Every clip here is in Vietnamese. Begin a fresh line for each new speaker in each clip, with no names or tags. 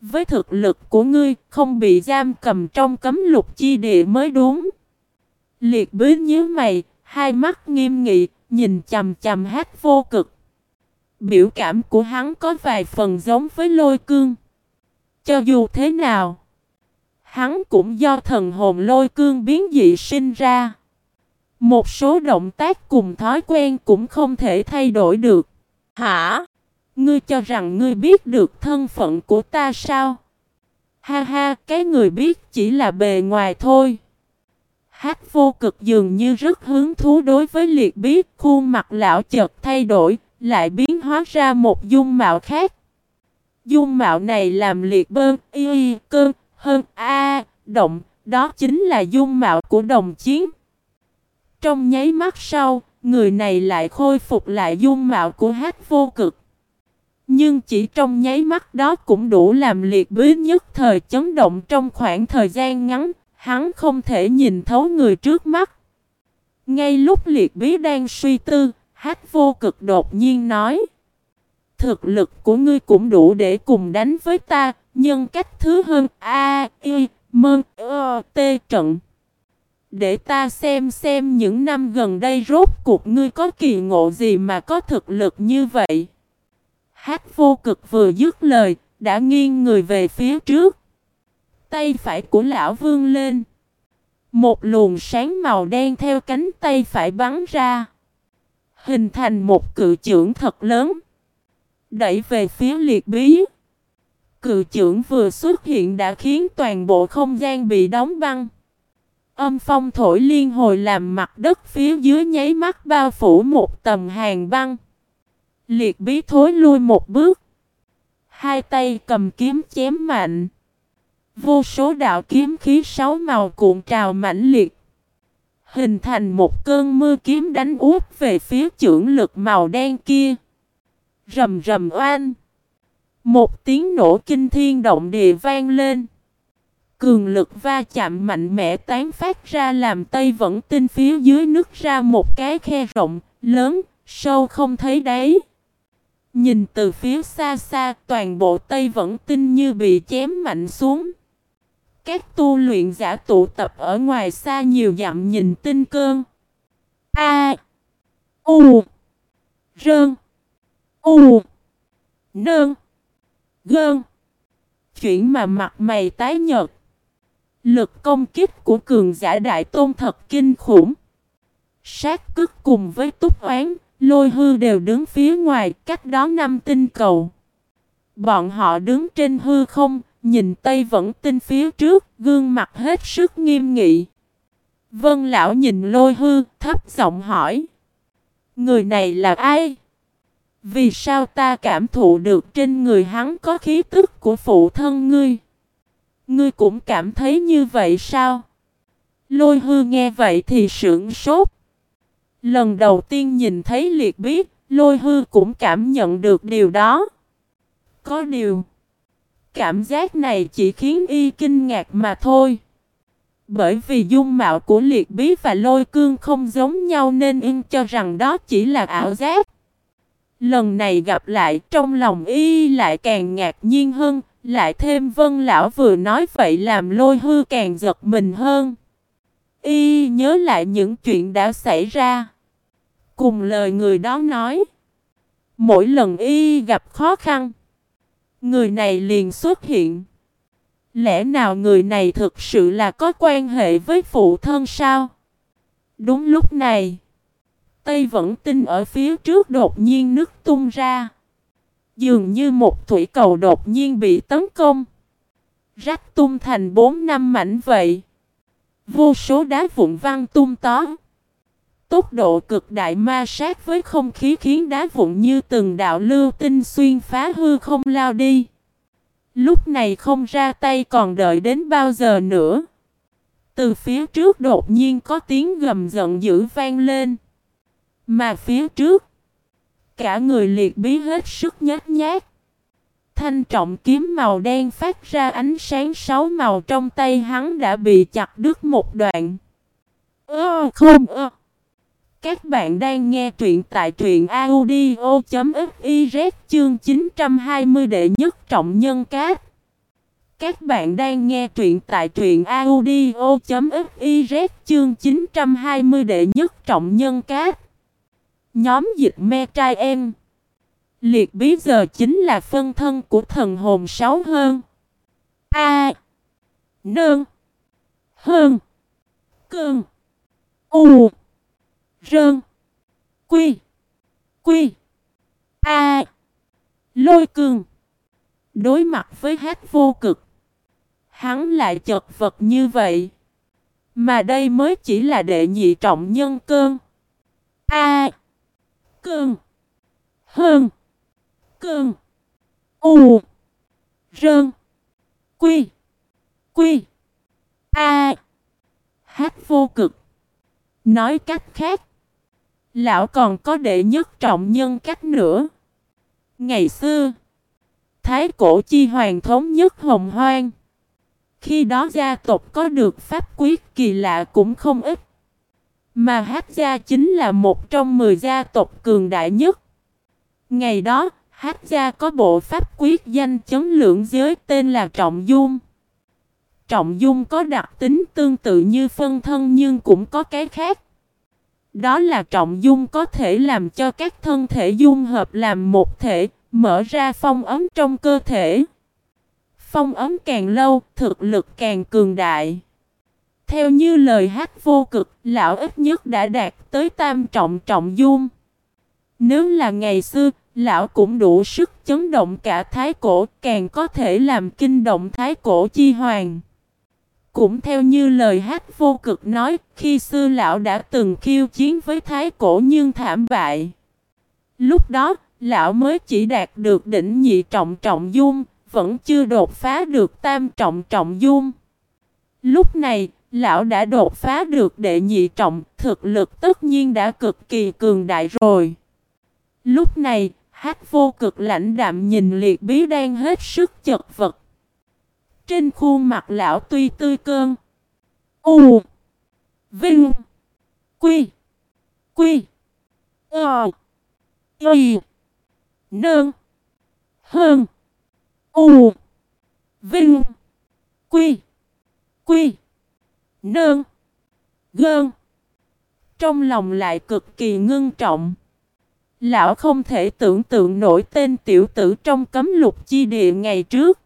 Với thực lực của ngươi, không bị giam cầm trong cấm lục chi địa mới đúng. Liệt bế nhíu mày, hai mắt nghiêm nghị, nhìn chầm chầm hát vô cực. Biểu cảm của hắn có vài phần giống với lôi cương. Cho dù thế nào, hắn cũng do thần hồn lôi cương biến dị sinh ra. Một số động tác cùng thói quen cũng không thể thay đổi được. Hả? Ngươi cho rằng ngươi biết được thân phận của ta sao? Ha ha, cái người biết chỉ là bề ngoài thôi. Hát vô cực dường như rất hứng thú đối với liệt biết, khuôn mặt lão chợt thay đổi, lại biến hóa ra một dung mạo khác. Dung mạo này làm liệt bơn, y, y cơn, hơn, a, động, đó chính là dung mạo của đồng chiến. Trong nháy mắt sau, người này lại khôi phục lại dung mạo của hát vô cực. Nhưng chỉ trong nháy mắt đó cũng đủ làm liệt bí nhất thời chấn động trong khoảng thời gian ngắn, hắn không thể nhìn thấu người trước mắt. Ngay lúc liệt bí đang suy tư, hát vô cực đột nhiên nói Thực lực của ngươi cũng đủ để cùng đánh với ta, nhưng cách thứ hơn A, Y, Mơn, Ơ, T trận. Để ta xem xem những năm gần đây rốt cuộc ngươi có kỳ ngộ gì mà có thực lực như vậy. Hát vô cực vừa dứt lời, đã nghiêng người về phía trước. Tay phải của lão vương lên. Một luồng sáng màu đen theo cánh tay phải bắn ra. Hình thành một cự trưởng thật lớn. Đẩy về phía liệt bí. Cự trưởng vừa xuất hiện đã khiến toàn bộ không gian bị đóng băng. Âm phong thổi liên hồi làm mặt đất phía dưới nháy mắt bao phủ một tầm hàng băng. Liệt bí thối lui một bước. Hai tay cầm kiếm chém mạnh. Vô số đạo kiếm khí sáu màu cuộn trào mãnh liệt. Hình thành một cơn mưa kiếm đánh úp về phía trưởng lực màu đen kia. Rầm rầm oan. Một tiếng nổ kinh thiên động địa vang lên. Cường lực va chạm mạnh mẽ tán phát ra làm Tây Vẫn Tinh phía dưới nứt ra một cái khe rộng, lớn, sâu không thấy đáy. Nhìn từ phía xa xa toàn bộ Tây Vẫn Tinh như bị chém mạnh xuống. Các tu luyện giả tụ tập ở ngoài xa nhiều dặm nhìn tinh cơn. A. U. Rơn. U. Nơn. Gơn. Chuyện mà mặt mày tái nhợt. Lực công kích của cường giả đại tôn thật kinh khủng. Sát cức cùng với túc oán, lôi hư đều đứng phía ngoài cách đó năm tinh cầu. Bọn họ đứng trên hư không, nhìn Tây vẫn tinh phía trước, gương mặt hết sức nghiêm nghị. Vân lão nhìn lôi hư, thấp giọng hỏi. Người này là ai? Vì sao ta cảm thụ được trên người hắn có khí tức của phụ thân ngươi? Ngươi cũng cảm thấy như vậy sao? Lôi hư nghe vậy thì sững sốt. Lần đầu tiên nhìn thấy liệt biết, lôi hư cũng cảm nhận được điều đó. Có điều, cảm giác này chỉ khiến y kinh ngạc mà thôi. Bởi vì dung mạo của liệt bí và lôi cương không giống nhau nên yên cho rằng đó chỉ là ảo giác. Lần này gặp lại trong lòng y lại càng ngạc nhiên hơn, lại thêm vân lão vừa nói vậy làm lôi hư càng giật mình hơn. Y, nhớ lại những chuyện đã xảy ra. Cùng lời người đó nói. Mỗi lần y gặp khó khăn. Người này liền xuất hiện. Lẽ nào người này thực sự là có quan hệ với phụ thân sao? Đúng lúc này. Tây vẫn tin ở phía trước đột nhiên nước tung ra. Dường như một thủy cầu đột nhiên bị tấn công. Rách tung thành bốn năm mảnh vậy. Vô số đá vụn văng tung tó. Tốc độ cực đại ma sát với không khí khiến đá vụn như từng đạo lưu tinh xuyên phá hư không lao đi. Lúc này không ra tay còn đợi đến bao giờ nữa. Từ phía trước đột nhiên có tiếng gầm giận dữ vang lên. Mà phía trước, cả người liệt bí hết sức nhát nhát. Thanh trọng kiếm màu đen phát ra ánh sáng sáu màu trong tay hắn đã bị chặt đứt một đoạn. Ơ, không ơ. Các bạn đang nghe truyện tại truyện audio.fiz chương 920 đệ nhất trọng nhân cát. Các bạn đang nghe truyện tại truyện audio.fiz chương 920 đệ nhất trọng nhân cát. Nhóm dịch me trai em. Liệt bí giờ chính là phân thân của thần hồn sáu hơn. A. Nương. Hơn. Cơn. U. Rơn. Quy. Quy. A. Lôi cương. Đối mặt với hát vô cực. Hắn lại chật vật như vậy. Mà đây mới chỉ là đệ nhị trọng nhân cơn. A. Cơn. Hơn. Cơn. U. Rơn. Quy. Quy. A. Hát vô cực. Nói cách khác. Lão còn có đệ nhất trọng nhân cách nữa. Ngày xưa. Thái cổ chi hoàng thống nhất hồng hoang. Khi đó gia tộc có được pháp quyết kỳ lạ cũng không ít. Mà Hát gia chính là một trong 10 gia tộc cường đại nhất. Ngày đó, Hát gia có bộ pháp quyết danh chấn lượng giới tên là Trọng Dung. Trọng Dung có đặc tính tương tự như phân thân nhưng cũng có cái khác. Đó là Trọng Dung có thể làm cho các thân thể dung hợp làm một thể, mở ra phong ấm trong cơ thể. Phong ấm càng lâu, thực lực càng cường đại. Theo như lời hát vô cực, lão ít nhất đã đạt tới tam trọng trọng dung. Nếu là ngày xưa, lão cũng đủ sức chấn động cả thái cổ, càng có thể làm kinh động thái cổ chi hoàng. Cũng theo như lời hát vô cực nói, khi xưa lão đã từng khiêu chiến với thái cổ nhưng thảm bại. Lúc đó, lão mới chỉ đạt được đỉnh nhị trọng trọng dung, vẫn chưa đột phá được tam trọng trọng dung. Lúc này, lão đã đột phá được đệ nhị trọng, thực lực tất nhiên đã cực kỳ cường đại rồi. Lúc này, hát vô cực lãnh đạm nhìn liệt bí đang hết sức chật vật. Trên khuôn mặt lão tuy tươi cơn. U. Vinh. Quy. Quy. Ờ. Y. Nơn. Hơn. U. Vinh. Quy. Quy. Nơn. Gơn. Trong lòng lại cực kỳ ngưng trọng. Lão không thể tưởng tượng nổi tên tiểu tử trong cấm lục chi địa ngày trước.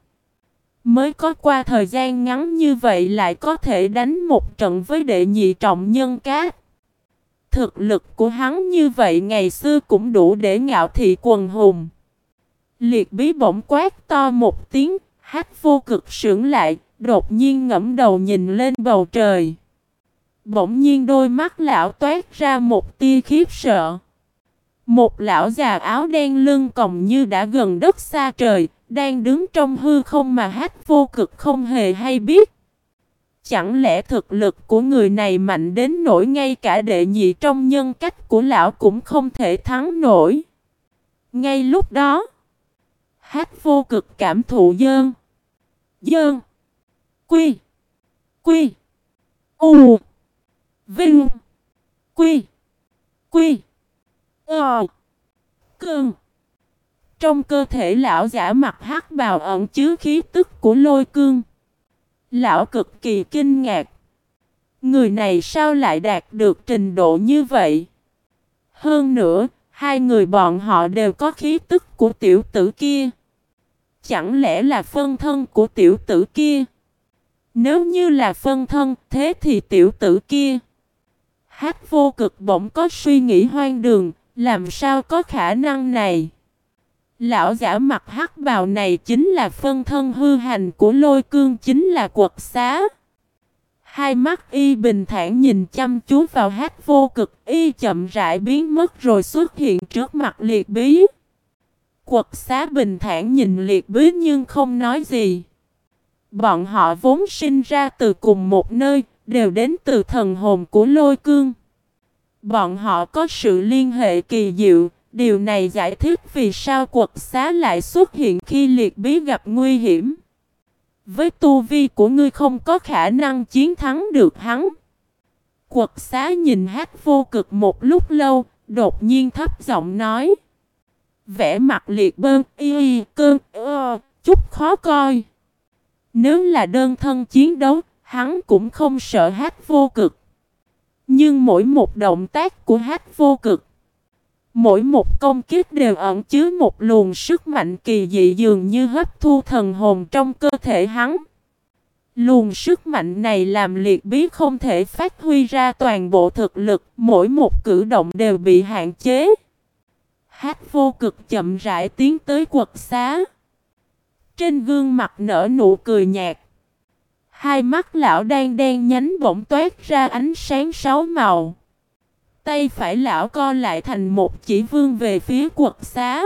Mới có qua thời gian ngắn như vậy lại có thể đánh một trận với đệ nhị trọng nhân cát. Thực lực của hắn như vậy ngày xưa cũng đủ để ngạo thị quần hùng. Liệt bí bỗng quát to một tiếng, hát vô cực sững lại, đột nhiên ngẫm đầu nhìn lên bầu trời. Bỗng nhiên đôi mắt lão toát ra một tia khiếp sợ. Một lão già áo đen lưng còng như đã gần đất xa trời, đang đứng trong hư không mà hát vô cực không hề hay biết. Chẳng lẽ thực lực của người này mạnh đến nỗi ngay cả đệ nhị trong nhân cách của lão cũng không thể thắng nổi. Ngay lúc đó, hát vô cực cảm thụ dơn, dơn, quy, quy, u, vinh, quy, quy, ờ, cơn. Trong cơ thể lão giả mặt hắc bào ẩn chứa khí tức của lôi cương. Lão cực kỳ kinh ngạc. Người này sao lại đạt được trình độ như vậy? Hơn nữa, hai người bọn họ đều có khí tức của tiểu tử kia. Chẳng lẽ là phân thân của tiểu tử kia? Nếu như là phân thân, thế thì tiểu tử kia. Hát vô cực bỗng có suy nghĩ hoang đường, làm sao có khả năng này? Lão giả mặt hắc bào này chính là phân thân hư hành của lôi cương chính là quật xá. Hai mắt y bình thản nhìn chăm chú vào hát vô cực y chậm rãi biến mất rồi xuất hiện trước mặt liệt bí. Quật xá bình thản nhìn liệt bí nhưng không nói gì. Bọn họ vốn sinh ra từ cùng một nơi, đều đến từ thần hồn của lôi cương. Bọn họ có sự liên hệ kỳ diệu, Điều này giải thích vì sao quật xá lại xuất hiện khi liệt bí gặp nguy hiểm. Với tu vi của ngươi không có khả năng chiến thắng được hắn. Quật xá nhìn hát vô cực một lúc lâu, đột nhiên thấp giọng nói. Vẽ mặt liệt bơn, y, y cơn, ơ, chút khó coi. Nếu là đơn thân chiến đấu, hắn cũng không sợ hát vô cực. Nhưng mỗi một động tác của hát vô cực, mỗi một công kích đều ẩn chứa một luồng sức mạnh kỳ dị dường như hấp thu thần hồn trong cơ thể hắn. Luồng sức mạnh này làm liệt bí không thể phát huy ra toàn bộ thực lực, mỗi một cử động đều bị hạn chế. Hát vô cực chậm rãi tiến tới quật xá. Trên gương mặt nở nụ cười nhạt. Hai mắt lão đang đen nhánh bỗng toát ra ánh sáng sáu màu. Tay phải lão co lại thành một chỉ vương về phía quật xá.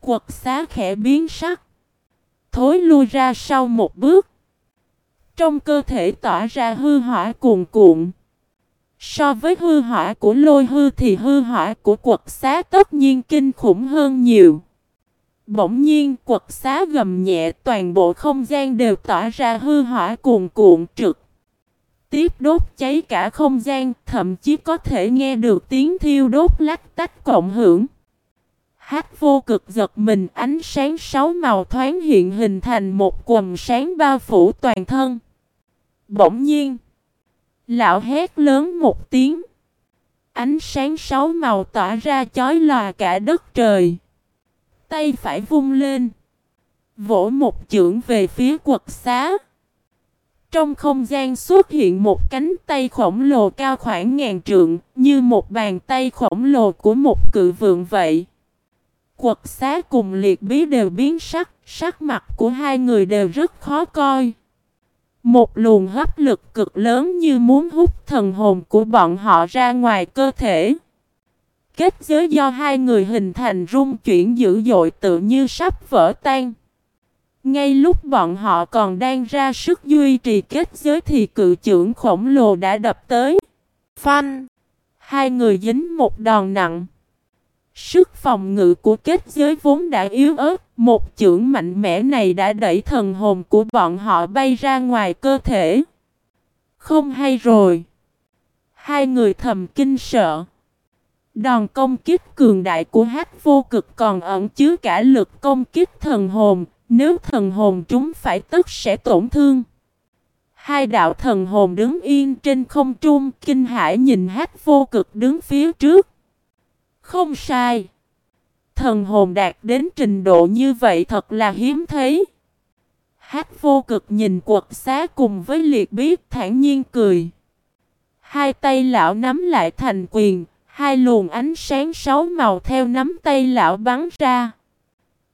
Quật xá khẽ biến sắc. Thối lui ra sau một bước. Trong cơ thể tỏa ra hư hỏa cuồn cuộn. So với hư hỏa của lôi hư thì hư hỏa của quật xá tất nhiên kinh khủng hơn nhiều. Bỗng nhiên quật xá gầm nhẹ toàn bộ không gian đều tỏa ra hư hỏa cuồn cuộn trực. Tiếp đốt cháy cả không gian, thậm chí có thể nghe được tiếng thiêu đốt lách tách cộng hưởng. Hát vô cực giật mình ánh sáng sáu màu thoáng hiện hình thành một quần sáng bao phủ toàn thân. Bỗng nhiên, lão hét lớn một tiếng. Ánh sáng sáu màu tỏa ra chói lòa cả đất trời. Tay phải vung lên. Vỗ một chưởng về phía quật xá. Trong không gian xuất hiện một cánh tay khổng lồ cao khoảng ngàn trượng, như một bàn tay khổng lồ của một cự vượng vậy. Quật xá cùng liệt bí đều biến sắc, sắc mặt của hai người đều rất khó coi. Một luồng hấp lực cực lớn như muốn hút thần hồn của bọn họ ra ngoài cơ thể. Kết giới do hai người hình thành rung chuyển dữ dội tự như sắp vỡ tan. Ngay lúc bọn họ còn đang ra sức duy trì kết giới thì cự trưởng khổng lồ đã đập tới. Phanh! Hai người dính một đòn nặng. Sức phòng ngự của kết giới vốn đã yếu ớt, một chưởng mạnh mẽ này đã đẩy thần hồn của bọn họ bay ra ngoài cơ thể. Không hay rồi. Hai người thầm kinh sợ. Đòn công kích cường đại của hát vô cực còn ẩn chứa cả lực công kích thần hồn, nếu thần hồn chúng phải tức sẽ tổn thương. Hai đạo thần hồn đứng yên trên không trung, kinh hải nhìn hát vô cực đứng phía trước. Không sai. Thần hồn đạt đến trình độ như vậy thật là hiếm thấy. Hát vô cực nhìn quật xá cùng với liệt biết thản nhiên cười. Hai tay lão nắm lại thành quyền, hai luồng ánh sáng sáu màu theo nắm tay lão bắn ra.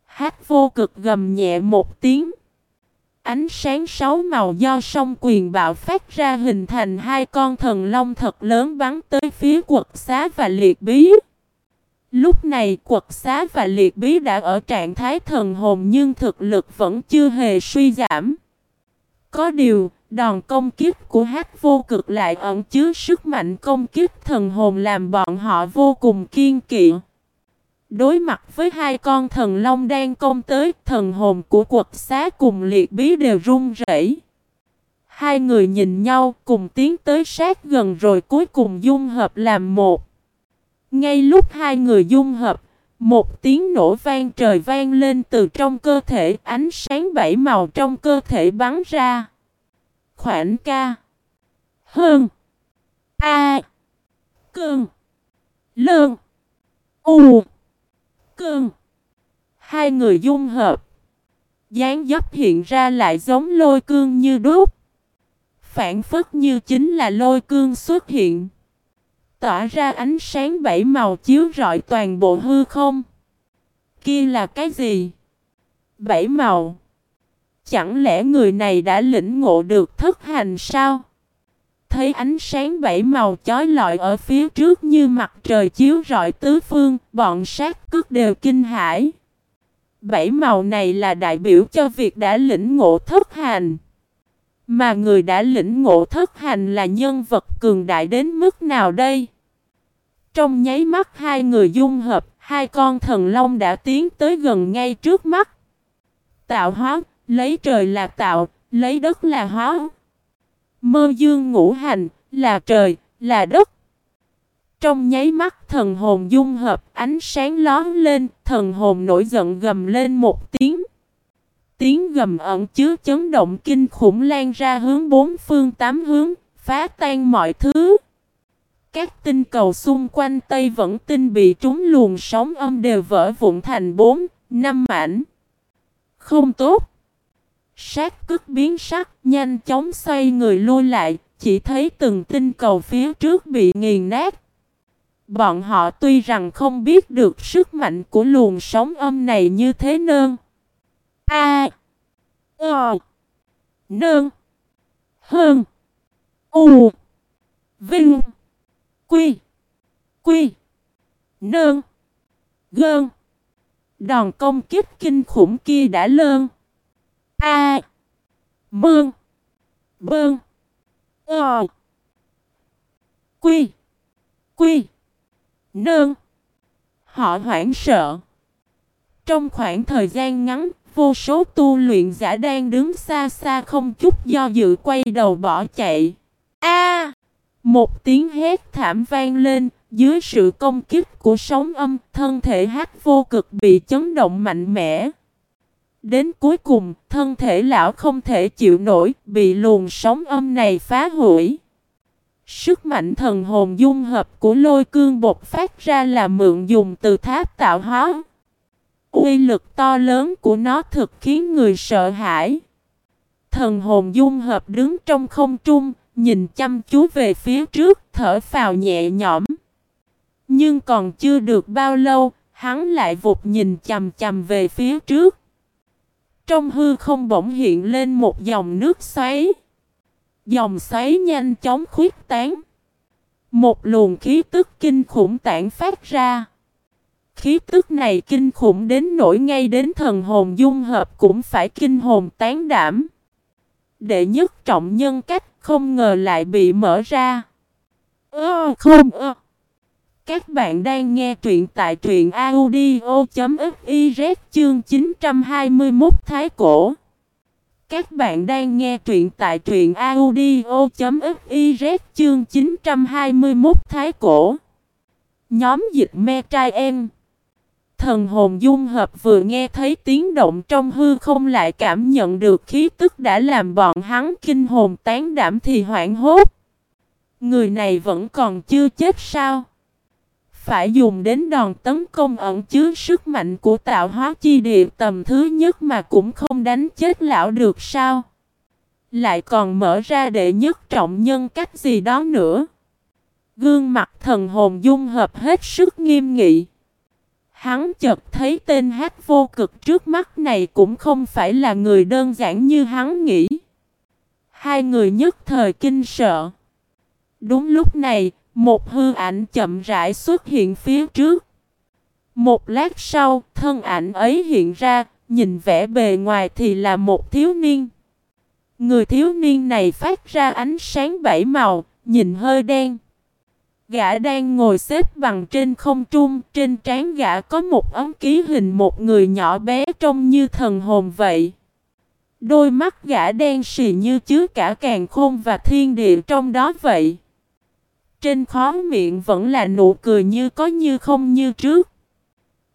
Hát vô cực gầm nhẹ một tiếng. Ánh sáng sáu màu do song quyền bạo phát ra hình thành hai con thần long thật lớn bắn tới phía quật xá và liệt bí. Lúc này quật xá và liệt bí đã ở trạng thái thần hồn nhưng thực lực vẫn chưa hề suy giảm. Có điều, đòn công kiếp của hát vô cực lại ẩn chứa sức mạnh công kiếp thần hồn làm bọn họ vô cùng kiên kỵ. Đối mặt với hai con thần long đang công tới, thần hồn của quật xá cùng liệt bí đều run rẩy. Hai người nhìn nhau cùng tiến tới sát gần rồi cuối cùng dung hợp làm một. Ngay lúc hai người dung hợp, một tiếng nổ vang trời vang lên từ trong cơ thể, ánh sáng bảy màu trong cơ thể bắn ra khoản ca. Hơn. A. cương lương U. cương Hai người dung hợp. dáng dấp hiện ra lại giống lôi cương như đúc. Phản phất như chính là lôi cương xuất hiện tỏa ra ánh sáng bảy màu chiếu rọi toàn bộ hư không. Kia là cái gì? Bảy màu. Chẳng lẽ người này đã lĩnh ngộ được thất hành sao? Thấy ánh sáng bảy màu chói lọi ở phía trước như mặt trời chiếu rọi tứ phương, bọn sát cước đều kinh hãi. Bảy màu này là đại biểu cho việc đã lĩnh ngộ thất hành. Mà người đã lĩnh ngộ thất hành là nhân vật cường đại đến mức nào đây? Trong nháy mắt hai người dung hợp, hai con thần long đã tiến tới gần ngay trước mắt. Tạo hóa, lấy trời là tạo, lấy đất là hóa. Mơ dương ngũ hành, là trời, là đất. Trong nháy mắt thần hồn dung hợp, ánh sáng lón lên, thần hồn nổi giận gầm lên một tiếng. tiếng gầm ẩn chứa chấn động kinh khủng lan ra hướng bốn phương tám hướng, phá tan mọi thứ. Các tinh cầu xung quanh Tây vẫn tinh bị trúng luồng sóng âm đều vỡ vụn thành bốn, năm mảnh. Không tốt. Sát cức biến sắc, nhanh chóng xoay người lôi lại, chỉ thấy từng tinh cầu phía trước bị nghiền nát. Bọn họ tuy rằng không biết được sức mạnh của luồng sóng âm này như thế nơn. A. Ờ. Nơn. Hơn. U. Vinh. Quy. Quy. Nơn. Gơn. Đòn công kích kinh khủng kia đã lơn. A. Bương. Bương. Ờ. Quy. Quy. nương Họ hoảng sợ. Trong khoảng thời gian ngắn, vô số tu luyện giả đang đứng xa xa không chút do dự quay đầu bỏ chạy. A! một tiếng hét thảm vang lên, dưới sự công kích của sóng âm, thân thể hát vô cực bị chấn động mạnh mẽ. Đến cuối cùng, thân thể lão không thể chịu nổi, bị luồng sóng âm này phá hủy. Sức mạnh thần hồn dung hợp của lôi cương bột phát ra là mượn dùng từ tháp tạo hóa. Uy lực to lớn của nó thực khiến người sợ hãi. Thần hồn dung hợp đứng trong không trung, nhìn chăm chú về phía trước, thở phào nhẹ nhõm. Nhưng còn chưa được bao lâu, hắn lại vụt nhìn chầm chầm về phía trước. Trong hư không bỗng hiện lên một dòng nước xoáy. Dòng xoáy nhanh chóng khuyết tán. Một luồng khí tức kinh khủng tản phát ra. Khí tức này kinh khủng đến nỗi ngay đến thần hồn dung hợp cũng phải kinh hồn tán đảm. Đệ nhất trọng nhân cách không ngờ lại bị mở ra. Ơ, không, ơ. Các bạn đang nghe truyện tại truyện audio.fiz chương 921 Thái Cổ. Các bạn đang nghe truyện tại truyện audio.fiz chương 921 Thái Cổ. Nhóm dịch me trai em. Thần hồn dung hợp vừa nghe thấy tiếng động trong hư không lại cảm nhận được khí tức đã làm bọn hắn kinh hồn tán đảm thì hoảng hốt. Người này vẫn còn chưa chết sao? Phải dùng đến đòn tấn công ẩn chứa sức mạnh của tạo hóa chi địa tầm thứ nhất mà cũng không đánh chết lão được sao? Lại còn mở ra đệ nhất trọng nhân cách gì đó nữa. Gương mặt thần hồn dung hợp hết sức nghiêm nghị. Hắn chợt thấy tên hát vô cực trước mắt này cũng không phải là người đơn giản như hắn nghĩ. Hai người nhất thời kinh sợ. Đúng lúc này, một hư ảnh chậm rãi xuất hiện phía trước. Một lát sau, thân ảnh ấy hiện ra, nhìn vẻ bề ngoài thì là một thiếu niên. Người thiếu niên này phát ra ánh sáng bảy màu, nhìn hơi đen. Gã đang ngồi xếp bằng trên không trung, trên trán gã có một ấm ký hình một người nhỏ bé trông như thần hồn vậy. Đôi mắt gã đen xì như chứa cả càng khôn và thiên địa trong đó vậy. Trên khó miệng vẫn là nụ cười như có như không như trước.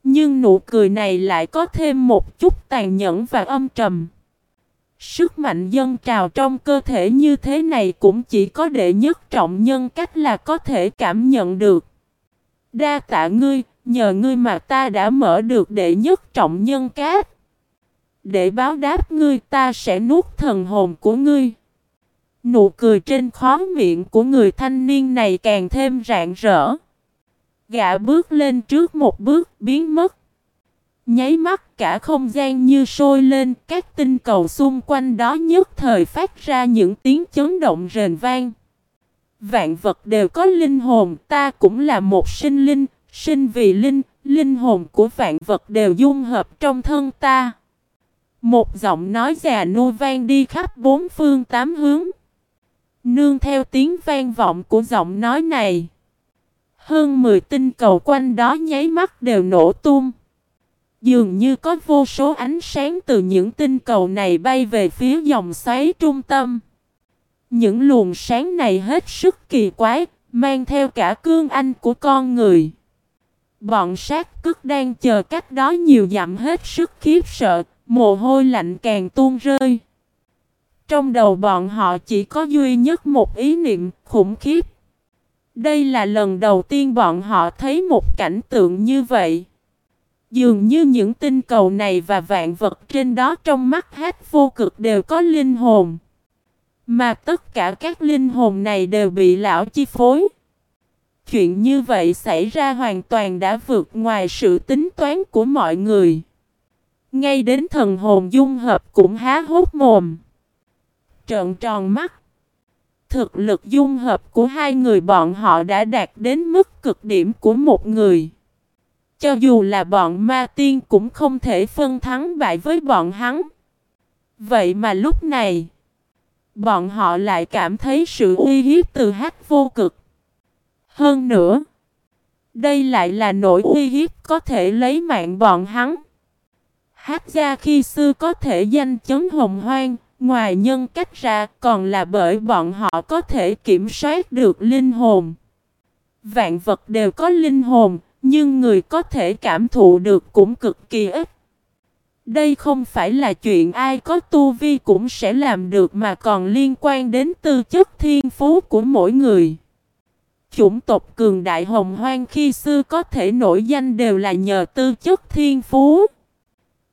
Nhưng nụ cười này lại có thêm một chút tàn nhẫn và âm trầm. Sức mạnh dân trào trong cơ thể như thế này cũng chỉ có đệ nhất trọng nhân cách là có thể cảm nhận được. Đa tạ ngươi, nhờ ngươi mà ta đã mở được đệ nhất trọng nhân cát. Để báo đáp ngươi ta sẽ nuốt thần hồn của ngươi. Nụ cười trên khóe miệng của người thanh niên này càng thêm rạng rỡ. Gã bước lên trước một bước biến mất. Nháy mắt cả không gian như sôi lên, các tinh cầu xung quanh đó nhất thời phát ra những tiếng chấn động rền vang. Vạn vật đều có linh hồn, ta cũng là một sinh linh, sinh vì linh, linh hồn của vạn vật đều dung hợp trong thân ta. Một giọng nói già nua vang đi khắp bốn phương tám hướng. Nương theo tiếng vang vọng của giọng nói này. Hơn 10 tinh cầu quanh đó nháy mắt đều nổ tung. Dường như có vô số ánh sáng từ những tinh cầu này bay về phía dòng xoáy trung tâm. Những luồng sáng này hết sức kỳ quái, mang theo cả cương anh của con người. Bọn sát cức đang chờ cách đó nhiều dặm hết sức khiếp sợ, mồ hôi lạnh càng tuôn rơi. Trong đầu bọn họ chỉ có duy nhất một ý niệm, khủng khiếp. Đây là lần đầu tiên bọn họ thấy một cảnh tượng như vậy. Dường như những tinh cầu này và vạn vật trên đó trong mắt hát vô cực đều có linh hồn. Mà tất cả các linh hồn này đều bị lão chi phối. Chuyện như vậy xảy ra hoàn toàn đã vượt ngoài sự tính toán của mọi người. Ngay đến thần hồn dung hợp cũng há hốt mồm. Trợn tròn mắt. Thực lực dung hợp của hai người bọn họ đã đạt đến mức cực điểm của một người. Cho dù là bọn ma tiên cũng không thể phân thắng bại với bọn hắn. Vậy mà lúc này, bọn họ lại cảm thấy sự uy hiếp từ hát vô cực. Hơn nữa, đây lại là nỗi uy hiếp có thể lấy mạng bọn hắn. Hát ra khi xưa có thể danh chấn hồng hoang, ngoài nhân cách ra còn là bởi bọn họ có thể kiểm soát được linh hồn. Vạn vật đều có linh hồn, nhưng người có thể cảm thụ được cũng cực kỳ ít. Đây không phải là chuyện ai có tu vi cũng sẽ làm được mà còn liên quan đến tư chất thiên phú của mỗi người. Chủng tộc cường đại hồng hoang khi xưa có thể nổi danh đều là nhờ tư chất thiên phú.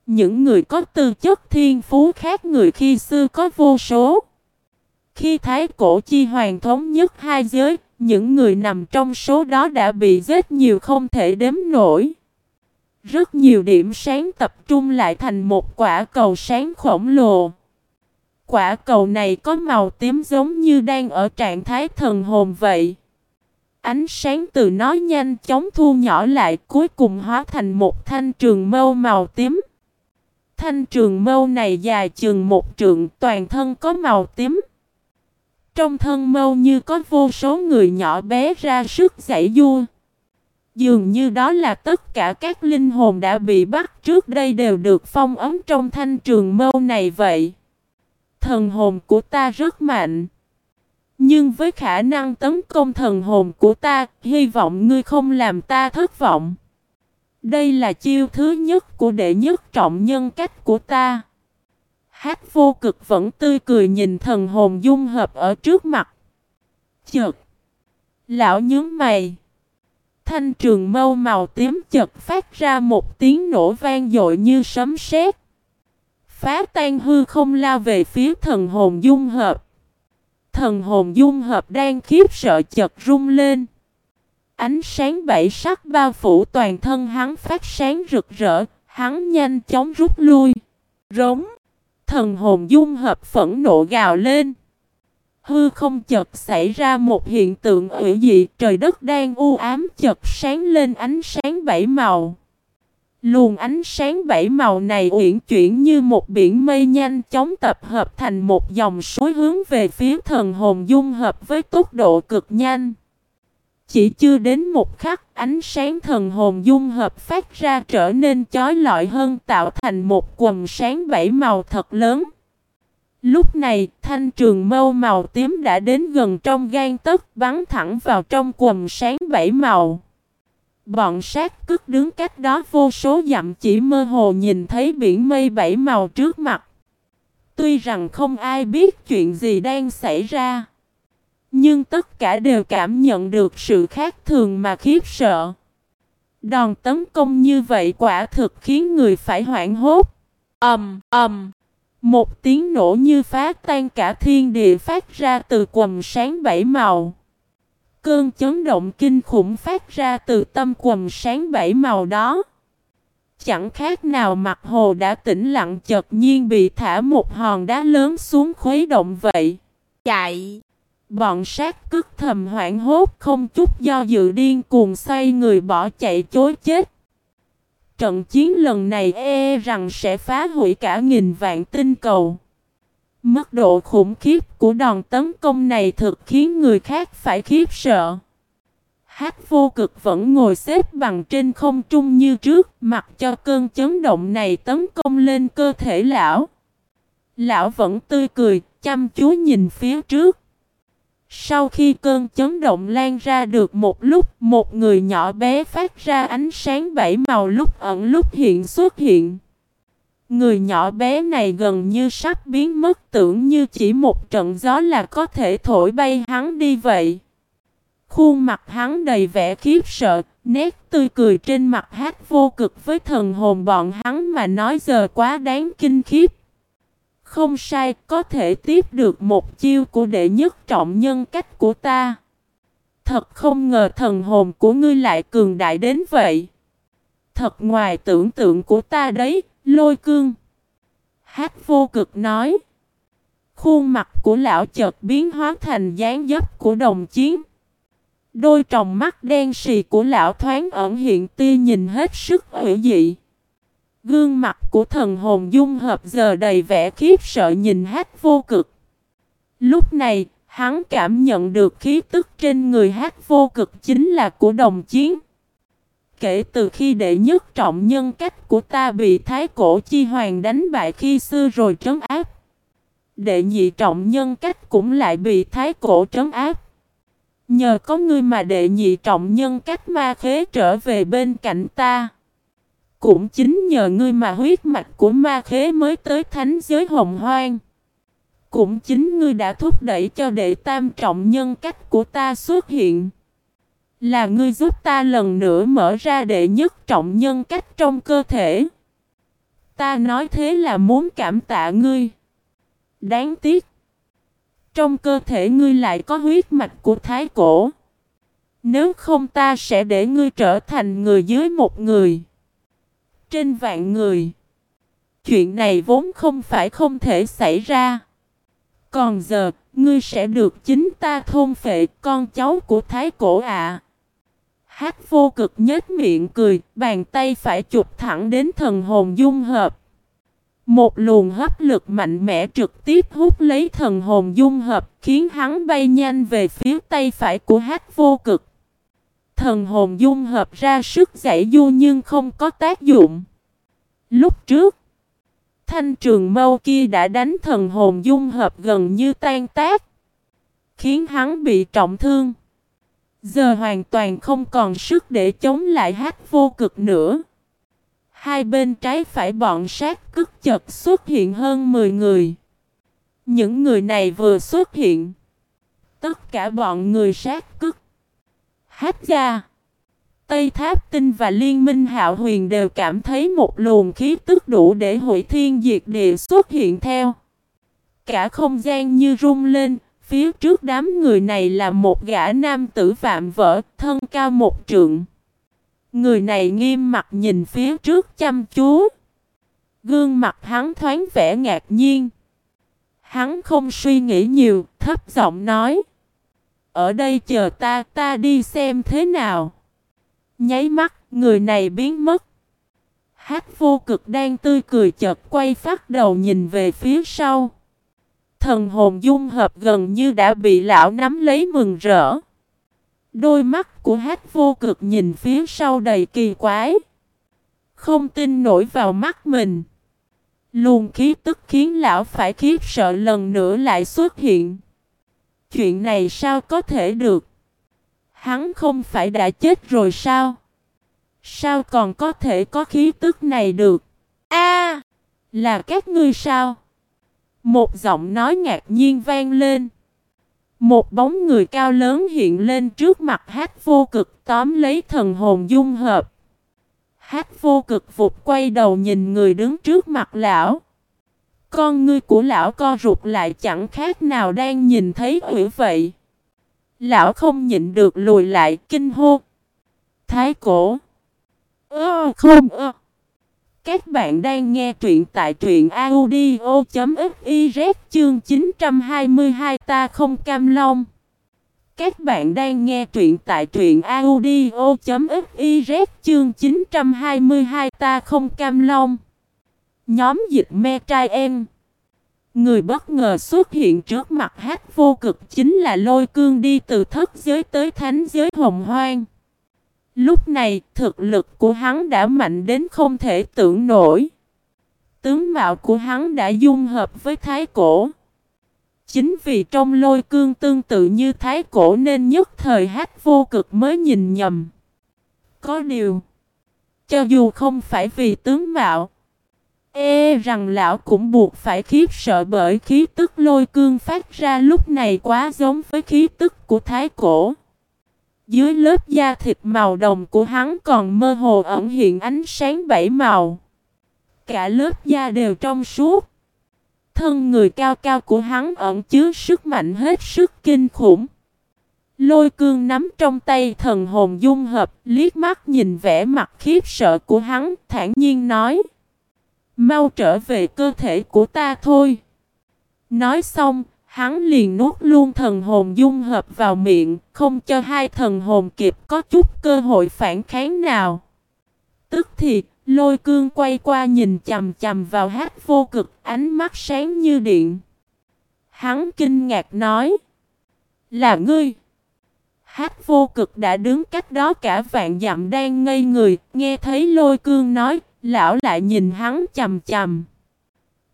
Những người có tư chất thiên phú khác người khi xưa có vô số. Khi Thái Cổ Chi Hoàng thống nhất hai giới, những người nằm trong số đó đã bị giết nhiều không thể đếm nổi. Rất nhiều điểm sáng tập trung lại thành một quả cầu sáng khổng lồ. Quả cầu này có màu tím giống như đang ở trạng thái thần hồn vậy. Ánh sáng từ nó nhanh chóng thu nhỏ lại cuối cùng hóa thành một thanh trường mâu màu tím. Thanh trường mâu này dài chừng một trượng toàn thân có màu tím. Trong thân mâu như có vô số người nhỏ bé ra sức giải vua. Dường như đó là tất cả các linh hồn đã bị bắt trước đây đều được phong ấm trong thanh trường mâu này vậy. Thần hồn của ta rất mạnh. Nhưng với khả năng tấn công thần hồn của ta, hy vọng ngươi không làm ta thất vọng. Đây là chiêu thứ nhất của đệ nhất trọng nhân cách của ta. Hát vô cực vẫn tươi cười nhìn thần hồn dung hợp ở trước mặt. Chợt. Lão nhướng mày. Thanh trường mâu màu tím chợt phát ra một tiếng nổ vang dội như sấm sét. Phá tan hư không lao về phía thần hồn dung hợp. Thần hồn dung hợp đang khiếp sợ chợt rung lên. Ánh sáng bảy sắc bao phủ toàn thân hắn phát sáng rực rỡ, hắn nhanh chóng rút lui. Rống. Thần hồn dung hợp phẫn nộ gào lên. Hư không chợt xảy ra một hiện tượng ủy dị, trời đất đang u ám chợt sáng lên ánh sáng bảy màu. Luồng ánh sáng bảy màu này uyển chuyển như một biển mây nhanh chóng tập hợp thành một dòng suối hướng về phía thần hồn dung hợp với tốc độ cực nhanh. Chỉ chưa đến một khắc, ánh sáng thần hồn dung hợp phát ra trở nên chói lọi hơn, tạo thành một quần sáng bảy màu thật lớn. Lúc này, thanh trường mâu màu tím đã đến gần trong gan tấc bắn thẳng vào trong quần sáng bảy màu. Bọn sát cức đứng cách đó vô số dặm chỉ mơ hồ nhìn thấy biển mây bảy màu trước mặt. Tuy rằng không ai biết chuyện gì đang xảy ra. Nhưng tất cả đều cảm nhận được sự khác thường mà khiếp sợ. Đòn tấn công như vậy quả thực khiến người phải hoảng hốt. ầm um, ầm. Um. Một tiếng nổ như phá tan cả thiên địa phát ra từ quầm sáng bảy màu. Cơn chấn động kinh khủng phát ra từ tâm quầm sáng bảy màu đó. Chẳng khác nào mặt hồ đã tĩnh lặng chợt nhiên bị thả một hòn đá lớn xuống khuấy động vậy. Chạy! Bọn sát cức thầm hoảng hốt không chút do dự điên cuồng xoay người bỏ chạy chối chết. Trận chiến lần này e, e rằng sẽ phá hủy cả nghìn vạn tinh cầu. Mức độ khủng khiếp của đòn tấn công này thực khiến người khác phải khiếp sợ. Hát vô cực vẫn ngồi xếp bằng trên không trung như trước, mặc cho cơn chấn động này tấn công lên cơ thể lão. Lão vẫn tươi cười, chăm chú nhìn phía trước. Sau khi cơn chấn động lan ra được một lúc, một người nhỏ bé phát ra ánh sáng bảy màu lúc ẩn lúc hiện xuất hiện. Người nhỏ bé này gần như sắp biến mất tưởng như chỉ một trận gió là có thể thổi bay hắn đi vậy. Khuôn mặt hắn đầy vẻ khiếp sợ, nét tươi cười trên mặt hát vô cực với thần hồn bọn hắn mà nói giờ quá đáng kinh khiếp. Không sai, có thể tiếp được một chiêu của đệ nhất trọng nhân cách của ta. Thật không ngờ thần hồn của ngươi lại cường đại đến vậy. Thật ngoài tưởng tượng của ta đấy, lôi cương. Hát vô cực nói. Khuôn mặt của lão chợt biến hóa thành dáng dấp của đồng chiến. Đôi tròng mắt đen xì của lão thoáng ẩn hiện tia nhìn hết sức hữu dị. Gương mặt của thần hồn dung hợp giờ đầy vẻ khiếp sợ nhìn hát vô cực. Lúc này, hắn cảm nhận được khí tức trên người hát vô cực chính là của đồng chiến. Kể từ khi đệ nhất trọng nhân cách của ta bị thái cổ chi hoàng đánh bại khi xưa rồi trấn áp. Đệ nhị trọng nhân cách cũng lại bị thái cổ trấn áp. Nhờ có ngươi mà đệ nhị trọng nhân cách ma khế trở về bên cạnh ta. Cũng chính nhờ ngươi mà huyết mạch của ma khế mới tới thánh giới hồng hoang. Cũng chính ngươi đã thúc đẩy cho đệ tam trọng nhân cách của ta xuất hiện. Là ngươi giúp ta lần nữa mở ra đệ nhất trọng nhân cách trong cơ thể. Ta nói thế là muốn cảm tạ ngươi. Đáng tiếc. Trong cơ thể ngươi lại có huyết mạch của thái cổ. Nếu không ta sẽ để ngươi trở thành người dưới một người. Trên vạn người. Chuyện này vốn không phải không thể xảy ra. Còn giờ, ngươi sẽ được chính ta thôn phệ con cháu của thái cổ ạ. Hát vô cực nhếch miệng cười, bàn tay phải chụp thẳng đến thần hồn dung hợp. Một luồng hấp lực mạnh mẽ trực tiếp hút lấy thần hồn dung hợp, khiến hắn bay nhanh về phía tay phải của hát vô cực. Thần hồn dung hợp ra sức giải du nhưng không có tác dụng. Lúc trước, thanh trường mâu kia đã đánh thần hồn dung hợp gần như tan tác, khiến hắn bị trọng thương. Giờ hoàn toàn không còn sức để chống lại hát vô cực nữa. Hai bên trái phải bọn sát cức chật xuất hiện hơn 10 người. Những người này vừa xuất hiện. Tất cả bọn người sát cức. Hát ra. Tây Tháp Tinh và Liên minh Hạo Huyền đều cảm thấy một luồng khí tức đủ để hủy thiên diệt địa xuất hiện theo. Cả không gian như rung lên, phía trước đám người này là một gã nam tử vạm vỡ, thân cao một trượng. Người này nghiêm mặt nhìn phía trước chăm chú. Gương mặt hắn thoáng vẻ ngạc nhiên. Hắn không suy nghĩ nhiều, thấp giọng nói. Ở đây chờ ta, ta đi xem thế nào. Nháy mắt, người này biến mất. Hát vô cực đang tươi cười chợt quay phát đầu nhìn về phía sau. Thần hồn dung hợp gần như đã bị lão nắm lấy mừng rỡ. Đôi mắt của hát vô cực nhìn phía sau đầy kỳ quái. Không tin nổi vào mắt mình. Luồng khí tức khiến lão phải khiếp sợ lần nữa lại xuất hiện. Chuyện này sao có thể được? Hắn không phải đã chết rồi sao? Sao còn có thể có khí tức này được? A, là các ngươi sao? Một giọng nói ngạc nhiên vang lên. Một bóng người cao lớn hiện lên trước mặt hát vô cực tóm lấy thần hồn dung hợp. Hát vô cực vụt quay đầu nhìn người đứng trước mặt lão. Con ngươi của lão co rụt lại chẳng khác nào đang nhìn thấy quỷ vậy. Lão không nhịn được lùi lại, kinh hô. Thái cổ. Ơ, không ơ. Các bạn đang nghe truyện tại truyện audio.fiz chương 922 ta không cam long. Các bạn đang nghe truyện tại truyện audio.fiz chương 922 ta không cam long. Nhóm dịch me trai em. Người bất ngờ xuất hiện trước mặt hát vô cực chính là lôi cương đi từ thất giới tới thánh giới hồng hoang. Lúc này, thực lực của hắn đã mạnh đến không thể tưởng nổi. Tướng mạo của hắn đã dung hợp với thái cổ. Chính vì trong lôi cương tương tự như thái cổ nên nhất thời hát vô cực mới nhìn nhầm. Có điều, cho dù không phải vì tướng mạo, E rằng lão cũng buộc phải khiếp sợ bởi khí tức lôi cương phát ra lúc này quá giống với khí tức của thái cổ. Dưới lớp da thịt màu đồng của hắn còn mơ hồ ẩn hiện ánh sáng bảy màu. Cả lớp da đều trong suốt. Thân người cao cao của hắn ẩn chứa sức mạnh hết sức kinh khủng. Lôi cương nắm trong tay thần hồn dung hợp, liếc mắt nhìn vẻ mặt khiếp sợ của hắn, thản nhiên nói. Mau trở về cơ thể của ta thôi. Nói xong, hắn liền nuốt luôn thần hồn dung hợp vào miệng, không cho hai thần hồn kịp có chút cơ hội phản kháng nào. Tức thì, lôi cương quay qua nhìn chầm chầm vào hát vô cực, ánh mắt sáng như điện. Hắn kinh ngạc nói. Là ngươi. Hát vô cực đã đứng cách đó cả vạn dặm đang ngây người, nghe thấy lôi cương nói, lão lại nhìn hắn chầm chầm.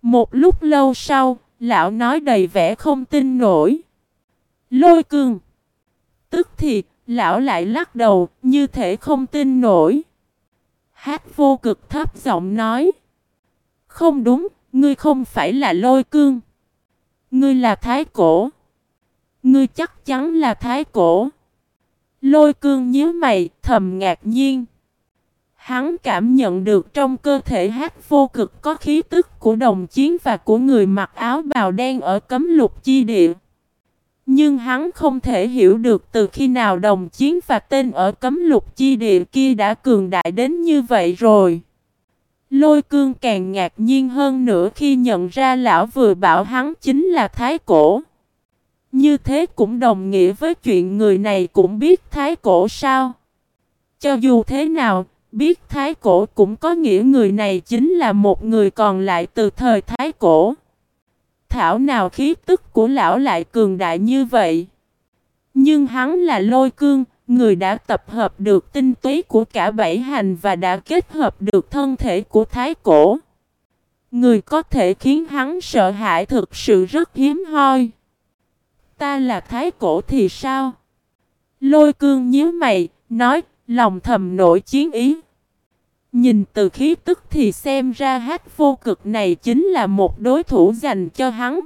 Một lúc lâu sau, lão nói đầy vẻ không tin nổi. Lôi cương. Tức thì, lão lại lắc đầu, như thể không tin nổi. Hát vô cực thấp giọng nói. Không đúng, ngươi không phải là lôi cương. Ngươi là thái cổ. Ngươi chắc chắn là thái cổ. Lôi cương nhíu mày, thầm ngạc nhiên. Hắn cảm nhận được trong cơ thể hát vô cực có khí tức của đồng chiến và của người mặc áo bào đen ở cấm lục chi địa. Nhưng hắn không thể hiểu được từ khi nào đồng chiến và tên ở cấm lục chi địa kia đã cường đại đến như vậy rồi. Lôi cương càng ngạc nhiên hơn nữa khi nhận ra lão vừa bảo hắn chính là Thái Cổ. Như thế cũng đồng nghĩa với chuyện người này cũng biết Thái Cổ sao. Cho dù thế nào, biết Thái Cổ cũng có nghĩa người này chính là một người còn lại từ thời Thái Cổ. Thảo nào khí tức của lão lại cường đại như vậy. Nhưng hắn là lôi cương, người đã tập hợp được tinh túy của cả bảy hành và đã kết hợp được thân thể của Thái Cổ. Người có thể khiến hắn sợ hãi thực sự rất hiếm hoi. Ta là Thái Cổ thì sao? Lôi cương nhíu mày, nói, lòng thầm nổi chiến ý. Nhìn từ khí tức thì xem ra hát vô cực này chính là một đối thủ dành cho hắn.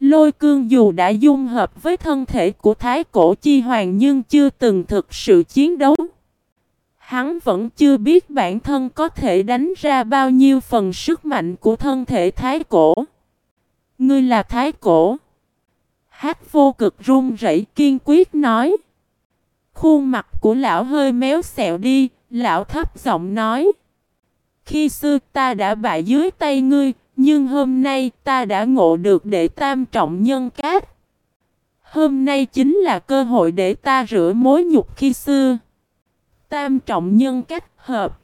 Lôi cương dù đã dung hợp với thân thể của Thái Cổ Chi Hoàng nhưng chưa từng thực sự chiến đấu. Hắn vẫn chưa biết bản thân có thể đánh ra bao nhiêu phần sức mạnh của thân thể Thái Cổ. Ngươi là Thái Cổ. Hát vô cực run rẩy kiên quyết nói. Khuôn mặt của lão hơi méo xẹo đi, lão thấp giọng nói. Khi xưa ta đã bại dưới tay ngươi, nhưng hôm nay ta đã ngộ được để tam trọng nhân cát. Hôm nay chính là cơ hội để ta rửa mối nhục khi xưa. Tam trọng nhân cách hợp.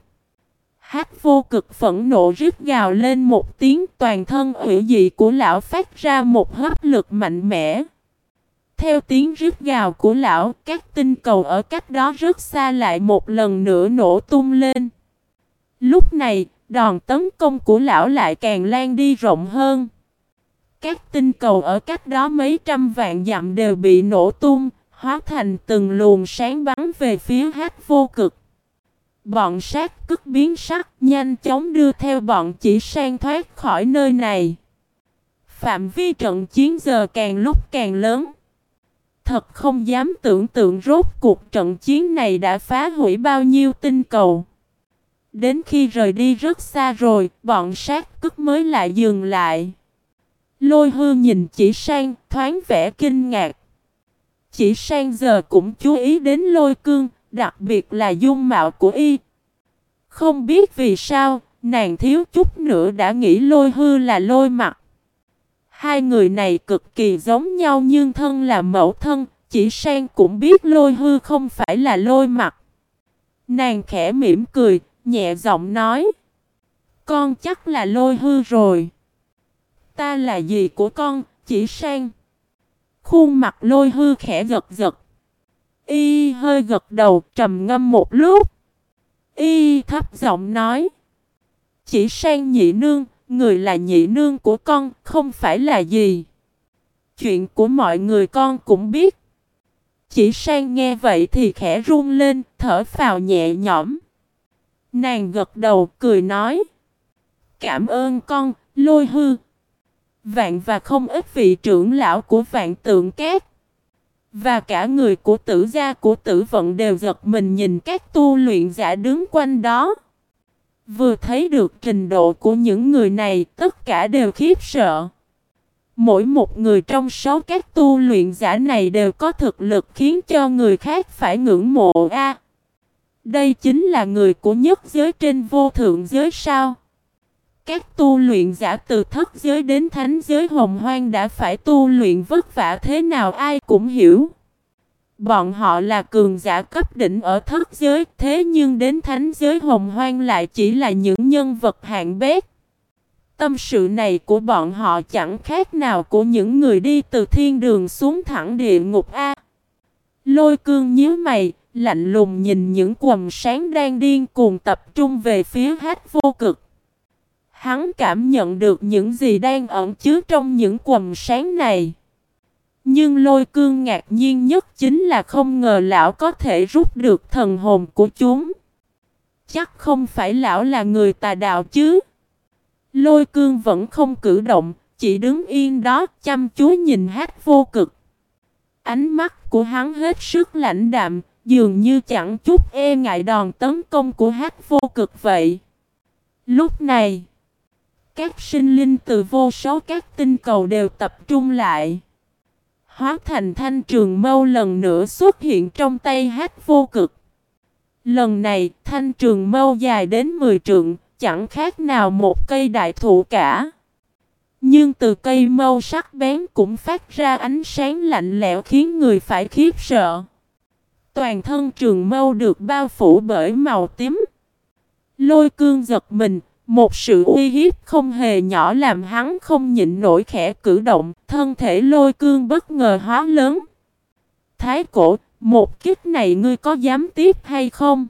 Hát vô cực phẫn nộ rít gào lên một tiếng toàn thân hủy dị của lão phát ra một hấp lực mạnh mẽ. Theo tiếng rít gào của lão, các tinh cầu ở cách đó rất xa lại một lần nữa nổ tung lên. Lúc này, đòn tấn công của lão lại càng lan đi rộng hơn. Các tinh cầu ở cách đó mấy trăm vạn dặm đều bị nổ tung, hóa thành từng luồng sáng bắn về phía hát vô cực. Bọn sát cức biến sắc nhanh chóng đưa theo bọn chỉ sang thoát khỏi nơi này. Phạm vi trận chiến giờ càng lúc càng lớn. Thật không dám tưởng tượng rốt cuộc trận chiến này đã phá hủy bao nhiêu tinh cầu. Đến khi rời đi rất xa rồi, bọn sát cức mới lại dừng lại. Lôi hư nhìn chỉ sang, thoáng vẻ kinh ngạc. Chỉ sang giờ cũng chú ý đến lôi cương, đặc biệt là dung mạo của y. Không biết vì sao, nàng thiếu chút nữa đã nghĩ lôi hư là lôi mặt. Hai người này cực kỳ giống nhau nhưng thân là mẫu thân, chỉ sang cũng biết lôi hư không phải là lôi mặt. Nàng khẽ mỉm cười, nhẹ giọng nói. Con chắc là lôi hư rồi. Ta là gì của con, chỉ sang. Khuôn mặt lôi hư khẽ gật gật Y hơi gật đầu trầm ngâm một lúc. Y thấp giọng nói. Chỉ sang nhị nương, người là nhị nương của con, không phải là gì. Chuyện của mọi người con cũng biết. Chỉ sang nghe vậy thì khẽ run lên, thở phào nhẹ nhõm. Nàng gật đầu cười nói. Cảm ơn con, lôi hư. Vạn và không ít vị trưởng lão của vạn tượng cát. Và cả người của tử gia của tử vận đều giật mình nhìn các tu luyện giả đứng quanh đó. Vừa thấy được trình độ của những người này, tất cả đều khiếp sợ. Mỗi một người trong số các tu luyện giả này đều có thực lực khiến cho người khác phải ngưỡng mộ a. đây chính là người của nhất giới trên vô thượng giới sao? Các tu luyện giả từ thất giới đến thánh giới hồng hoang đã phải tu luyện vất vả thế nào ai cũng hiểu. Bọn họ là cường giả cấp đỉnh ở thất giới, thế nhưng đến thánh giới hồng hoang lại chỉ là những nhân vật hạng bét. Tâm sự này của bọn họ chẳng khác nào của những người đi từ thiên đường xuống thẳng địa ngục A. Lôi cương nhíu mày, lạnh lùng nhìn những quầm sáng đang điên cuồng tập trung về phía hát vô cực. Hắn cảm nhận được những gì đang ẩn chứa trong những quầm sáng này. Nhưng lôi cương ngạc nhiên nhất chính là không ngờ lão có thể rút được thần hồn của chúng. Chắc không phải lão là người tà đạo chứ. Lôi cương vẫn không cử động, chỉ đứng yên đó chăm chú nhìn hát vô cực. Ánh mắt của hắn hết sức lãnh đạm, dường như chẳng chút e ngại đòn tấn công của hát vô cực vậy. Lúc này, các sinh linh từ vô số các tinh cầu đều tập trung lại. Hóa thành thanh trường mâu lần nữa xuất hiện trong tay hát vô cực. Lần này thanh trường mâu dài đến 10 trượng, chẳng khác nào một cây đại thụ cả. Nhưng từ cây mâu sắc bén cũng phát ra ánh sáng lạnh lẽo khiến người phải khiếp sợ. Toàn thân trường mâu được bao phủ bởi màu tím. Lôi cương giật mình, một sự uy hiếp không hề nhỏ làm hắn không nhịn nổi khẽ cử động, thân thể lôi cương bất ngờ hóa lớn. Thái cổ, một kích này ngươi có dám tiếp hay không?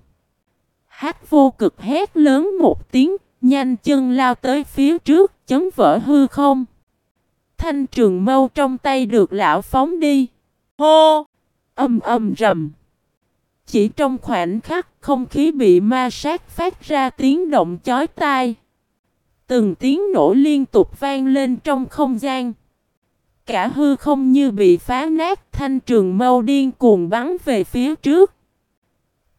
Hát vô cực hét lớn một tiếng, nhanh chân lao tới phía trước, chấn vỡ hư không. Thanh trường mâu trong tay được lão phóng đi. Hô! Âm âm rầm. Chỉ trong khoảnh khắc, không khí bị ma sát phát ra tiếng động chói tai. Từng tiếng nổ liên tục vang lên trong không gian. Cả hư không như bị phá nát, thanh trường mâu điên cuồng bắn về phía trước.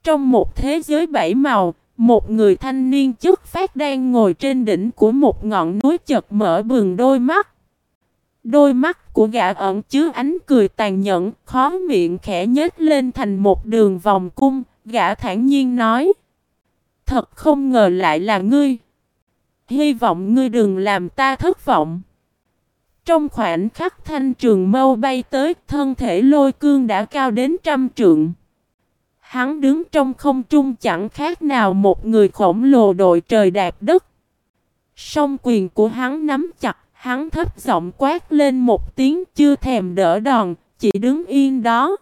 Trong một thế giới bảy màu, một người thanh niên chức phát đang ngồi trên đỉnh của một ngọn núi chật mở bừng đôi mắt. Đôi mắt của gã ẩn chứa ánh cười tàn nhẫn, khó miệng khẽ nhếch lên thành một đường vòng cung, gã thản nhiên nói. Thật không ngờ lại là ngươi. Hy vọng ngươi đừng làm ta thất vọng. Trong khoảnh khắc thanh trường mâu bay tới, thân thể lôi cương đã cao đến trăm trượng. Hắn đứng trong không trung chẳng khác nào một người khổng lồ đội trời đạp đất. Song quyền của hắn nắm chặt, hắn thấp giọng quát lên một tiếng chưa thèm đỡ đòn, chỉ đứng yên đó.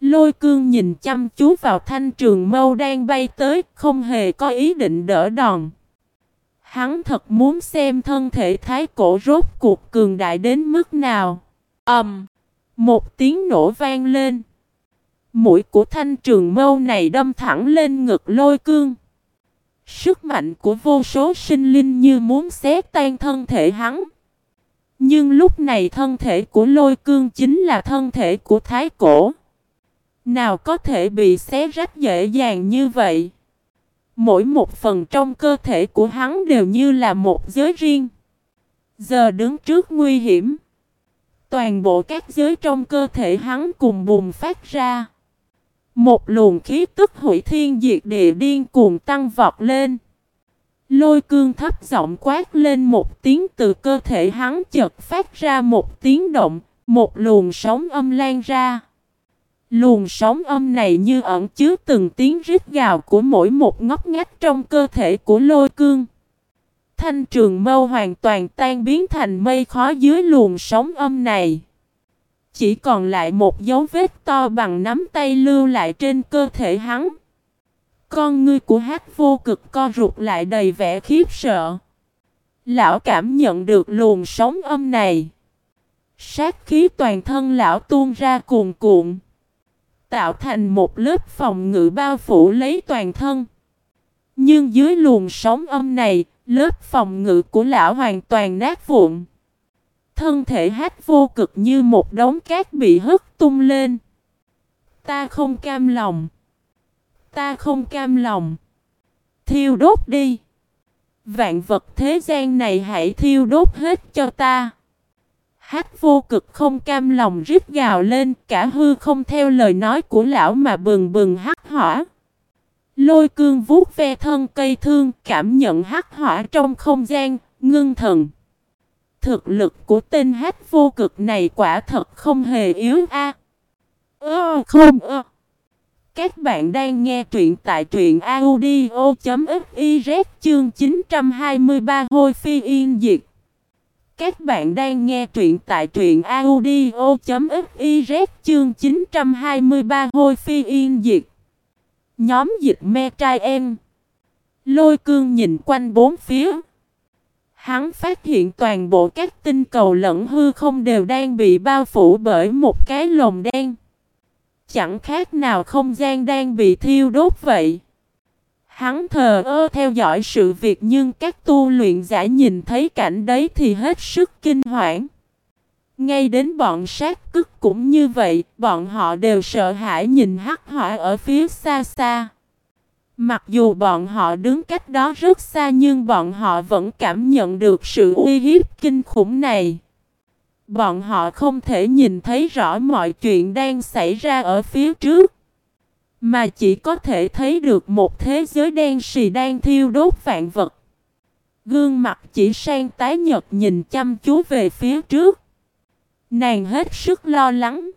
Lôi cương nhìn chăm chú vào thanh trường mâu đang bay tới, không hề có ý định đỡ đòn. Hắn thật muốn xem thân thể thái cổ rốt cuộc cường đại đến mức nào. ầm, um, một tiếng nổ vang lên. Mũi của thanh trường mâu này đâm thẳng lên ngực lôi cương. Sức mạnh của vô số sinh linh như muốn xé tan thân thể hắn. Nhưng lúc này thân thể của lôi cương chính là thân thể của thái cổ. Nào có thể bị xé rách dễ dàng như vậy. Mỗi một phần trong cơ thể của hắn đều như là một giới riêng. Giờ đứng trước nguy hiểm. Toàn bộ các giới trong cơ thể hắn cùng bùng phát ra. Một luồng khí tức hủy thiên diệt địa điên cuồng tăng vọt lên. Lôi cương thấp giọng quát lên một tiếng từ cơ thể hắn chợt phát ra một tiếng động, một luồng sóng âm lan ra. Luồng sóng âm này như ẩn chứa từng tiếng rít gào của mỗi một ngóc ngách trong cơ thể của lôi cương. Thanh trường mâu hoàn toàn tan biến thành mây khói dưới luồng sóng âm này. Chỉ còn lại một dấu vết to bằng nắm tay lưu lại trên cơ thể hắn. Con ngươi của hát vô cực co rụt lại đầy vẻ khiếp sợ. Lão cảm nhận được luồng sóng âm này. Sát khí toàn thân lão tuôn ra cuồn cuộn. Tạo thành một lớp phòng ngự bao phủ lấy toàn thân. Nhưng dưới luồng sóng âm này, Lớp phòng ngự của lão hoàn toàn nát vụn. Thân thể hát vô cực như một đống cát bị hất tung lên. Ta không cam lòng. Ta không cam lòng. Thiêu đốt đi. Vạn vật thế gian này hãy thiêu đốt hết cho ta. Hát vô cực không cam lòng rít gào lên cả hư không theo lời nói của lão mà bừng bừng hắc hỏa. Lôi cương vuốt ve thân cây thương cảm nhận hắc hỏa trong không gian, ngưng thần. Thực lực của tên hát vô cực này quả thật không hề yếu a. Ơ, không ơ. Các bạn đang nghe truyện tại truyện audio.fiz chương 923 Hôi Phi Yên Diệt. Các bạn đang nghe truyện tại truyện audio.fiz chương 923 Hôi Phi Yên Diệt. Nhóm dịch me trai em. Lôi cương nhìn quanh bốn phía. Hắn phát hiện toàn bộ các tinh cầu lẫn hư không đều đang bị bao phủ bởi một cái lồng đen. Chẳng khác nào không gian đang bị thiêu đốt vậy. Hắn thờ ơ theo dõi sự việc nhưng các tu luyện giả nhìn thấy cảnh đấy thì hết sức kinh hoảng. Ngay đến bọn sát cức cũng như vậy, bọn họ đều sợ hãi nhìn hắc hỏa ở phía xa xa. Mặc dù bọn họ đứng cách đó rất xa nhưng bọn họ vẫn cảm nhận được sự uy hiếp kinh khủng này. Bọn họ không thể nhìn thấy rõ mọi chuyện đang xảy ra ở phía trước. Mà chỉ có thể thấy được một thế giới đen xì đang thiêu đốt vạn vật. Gương mặt chỉ sang tái nhật nhìn chăm chú về phía trước. Nàng hết sức lo lắng.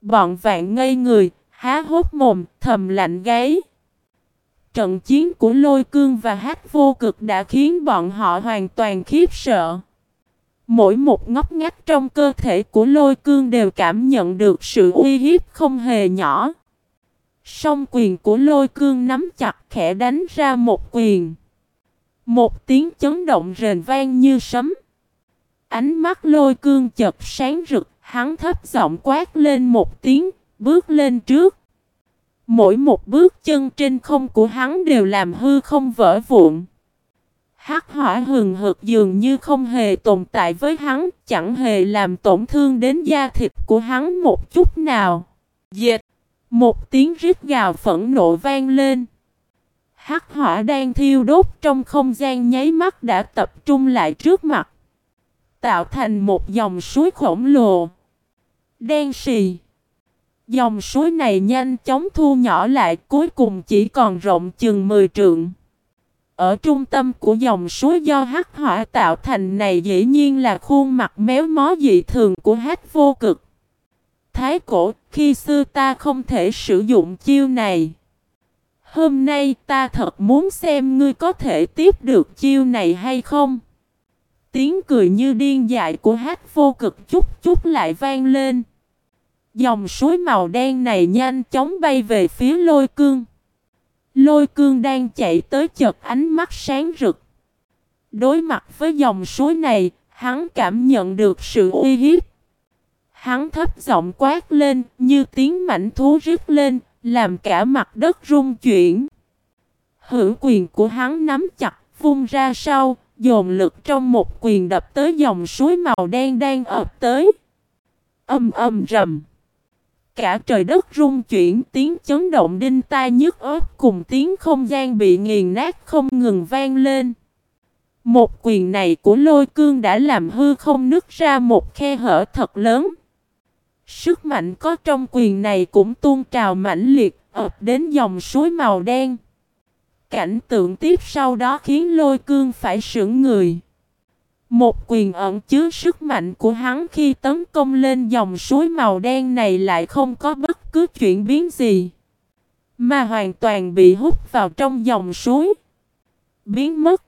Bọn vạn ngây người, há hốt mồm, thầm lạnh gáy. Trận chiến của lôi cương và hát vô cực đã khiến bọn họ hoàn toàn khiếp sợ. Mỗi một ngóc ngách trong cơ thể của lôi cương đều cảm nhận được sự uy hiếp không hề nhỏ. Song quyền của lôi cương nắm chặt khẽ đánh ra một quyền. Một tiếng chấn động rền vang như sấm. Ánh mắt lôi cương chật sáng rực, hắn thấp giọng quát lên một tiếng, bước lên trước. Mỗi một bước chân trên không của hắn đều làm hư không vỡ vụn. Hắc hỏa hừng hực dường như không hề tồn tại với hắn, chẳng hề làm tổn thương đến da thịt của hắn một chút nào. Dệt! Một tiếng rít gào phẫn nộ vang lên. Hắc hỏa đang thiêu đốt trong không gian nháy mắt đã tập trung lại trước mặt. Tạo thành một dòng suối khổng lồ. Đen xì. Dòng suối này nhanh chóng thu nhỏ lại cuối cùng chỉ còn rộng chừng 10 trượng. Ở trung tâm của dòng suối do hắc hỏa tạo thành này dĩ nhiên là khuôn mặt méo mó dị thường của hát vô cực. Thái cổ, khi xưa ta không thể sử dụng chiêu này. Hôm nay ta thật muốn xem ngươi có thể tiếp được chiêu này hay không. Tiếng cười như điên dại của hát vô cực chút chút lại vang lên. Dòng suối màu đen này nhanh chóng bay về phía lôi cương. Lôi cương đang chạy tới chợt ánh mắt sáng rực. Đối mặt với dòng suối này, hắn cảm nhận được sự uy hiếp. Hắn thấp giọng quát lên như tiếng mảnh thú rít lên, làm cả mặt đất rung chuyển. Hữu quyền của hắn nắm chặt, vung ra sau, dồn lực trong một quyền đập tới dòng suối màu đen đang ập tới. Âm âm rầm. Cả trời đất rung chuyển, tiếng chấn động đinh tai nhức ớt cùng tiếng không gian bị nghiền nát không ngừng vang lên. Một quyền này của lôi cương đã làm hư không nứt ra một khe hở thật lớn. Sức mạnh có trong quyền này cũng tuôn trào mãnh liệt, ập đến dòng suối màu đen. Cảnh tượng tiếp sau đó khiến lôi cương phải sững người. Một quyền ẩn chứa sức mạnh của hắn khi tấn công lên dòng suối màu đen này lại không có bất cứ chuyển biến gì. Mà hoàn toàn bị hút vào trong dòng suối. Biến mất.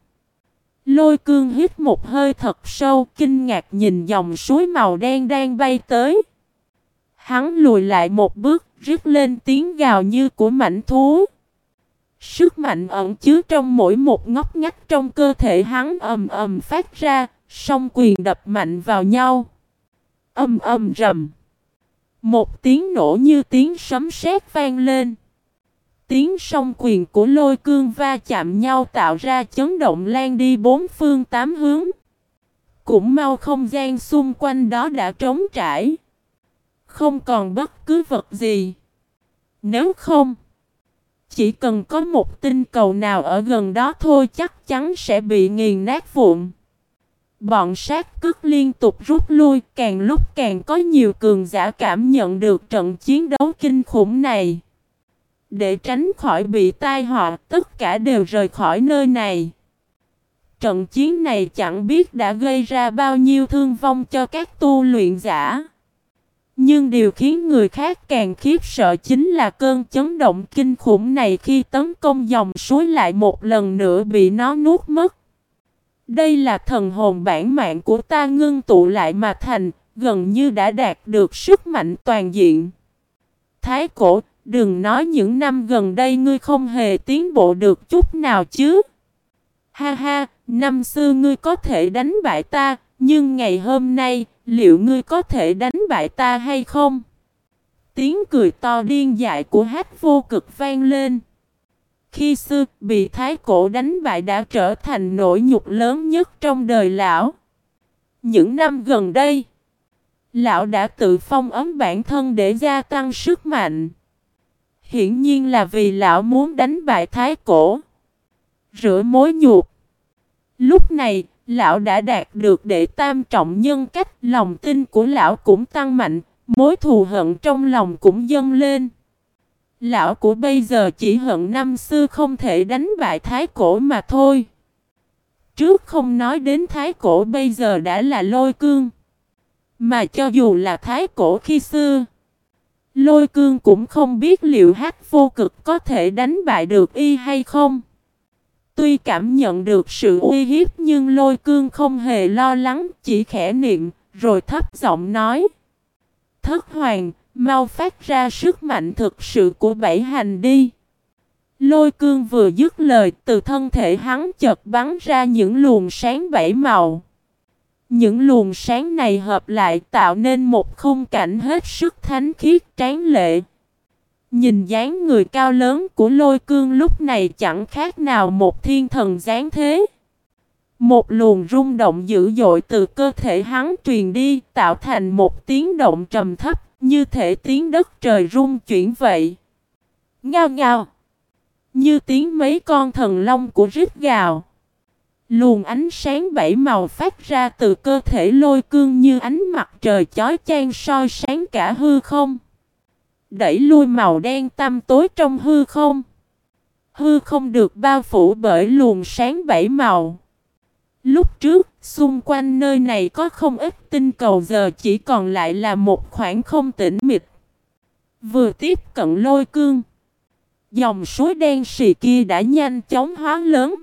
Lôi cương hít một hơi thật sâu, kinh ngạc nhìn dòng suối màu đen đang bay tới. Hắn lùi lại một bước, rít lên tiếng gào như của mảnh thú. Sức mạnh ẩn chứa trong mỗi một ngóc ngách trong cơ thể hắn ầm ầm phát ra, song quyền đập mạnh vào nhau. Âm âm rầm. Một tiếng nổ như tiếng sấm sét vang lên. Tiếng song quyền của lôi cương va chạm nhau tạo ra chấn động lan đi bốn phương tám hướng. Cũng mau không gian xung quanh đó đã trống trải. Không còn bất cứ vật gì. Nếu không, chỉ cần có một tinh cầu nào ở gần đó thôi chắc chắn sẽ bị nghiền nát vụn. Bọn sát cướp liên tục rút lui, càng lúc càng có nhiều cường giả cảm nhận được trận chiến đấu kinh khủng này. Để tránh khỏi bị tai họa, tất cả đều rời khỏi nơi này. Trận chiến này chẳng biết đã gây ra bao nhiêu thương vong cho các tu luyện giả. Nhưng điều khiến người khác càng khiếp sợ chính là cơn chấn động kinh khủng này khi tấn công dòng suối lại một lần nữa bị nó nuốt mất. Đây là thần hồn bản mạng của ta ngưng tụ lại mà thành, gần như đã đạt được sức mạnh toàn diện. Thái cổ, đừng nói những năm gần đây ngươi không hề tiến bộ được chút nào chứ. Ha ha, năm xưa ngươi có thể đánh bại ta, nhưng ngày hôm nay, liệu ngươi có thể đánh bại ta hay không? Tiếng cười to điên dại của hát vô cực vang lên. Khi xưa, bị thái cổ đánh bại đã trở thành nỗi nhục lớn nhất trong đời lão. Những năm gần đây, lão đã tự phong ấm bản thân để gia tăng sức mạnh. Hiển nhiên là vì lão muốn đánh bại thái cổ. Rửa mối nhục. Lúc này, lão đã đạt được đệ tam trọng nhân cách, lòng tin của lão cũng tăng mạnh, mối thù hận trong lòng cũng dâng lên. Lão của bây giờ chỉ hận năm xưa không thể đánh bại thái cổ mà thôi. Trước không nói đến thái cổ bây giờ đã là lôi cương. Mà cho dù là thái cổ khi xưa, lôi cương cũng không biết liệu hát vô cực có thể đánh bại được y hay không. Tuy cảm nhận được sự uy hiếp nhưng lôi cương không hề lo lắng, chỉ khẽ niệm, rồi thấp giọng nói. Thất hoàng, mau phát ra sức mạnh thực sự của bảy hành đi. Lôi cương vừa dứt lời từ thân thể hắn chợt bắn ra những luồng sáng bảy màu. Những luồng sáng này hợp lại tạo nên một khung cảnh hết sức thánh khiết tráng lệ. Nhìn dáng người cao lớn của lôi cương lúc này chẳng khác nào một thiên thần dáng thế. Một luồng rung động dữ dội từ cơ thể hắn truyền đi, tạo thành một tiếng động trầm thấp, như thể tiếng đất trời rung chuyển vậy. Ngao ngao. Như tiếng mấy con thần long của rít gào. Luồng ánh sáng bảy màu phát ra từ cơ thể lôi cương như ánh mặt trời chói chang soi sáng cả hư không đẩy lui màu đen tăm tối trong hư không. Hư không được bao phủ bởi luồng sáng bảy màu. Lúc trước, xung quanh nơi này có không ít tinh cầu giờ chỉ còn lại là một khoảng không tĩnh mịch. Vừa tiếp cận lôi cương. Dòng suối đen xì kia đã nhanh chóng hóa lớn.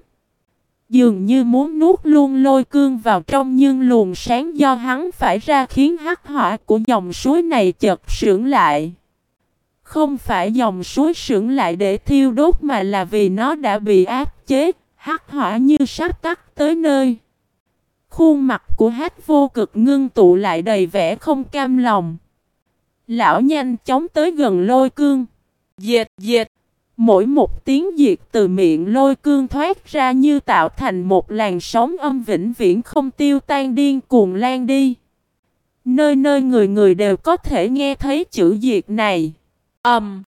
Dường như muốn nuốt luôn lôi cương vào trong nhưng luồng sáng do hắn phải ra khiến hắc hỏa của dòng suối này chợt sưởng lại. Không phải dòng suối sững lại để thiêu đốt mà là vì nó đã bị áp chế, hắc hỏa như sắp tắt tới nơi. Khuôn mặt của hát vô cực ngưng tụ lại đầy vẻ không cam lòng. Lão nhanh chóng tới gần lôi cương. Dệt dệt. Mỗi một tiếng diệt từ miệng lôi cương thoát ra như tạo thành một làn sóng âm vĩnh viễn không tiêu tan điên cuồng lan đi. Nơi nơi người người đều có thể nghe thấy chữ diệt này ầm,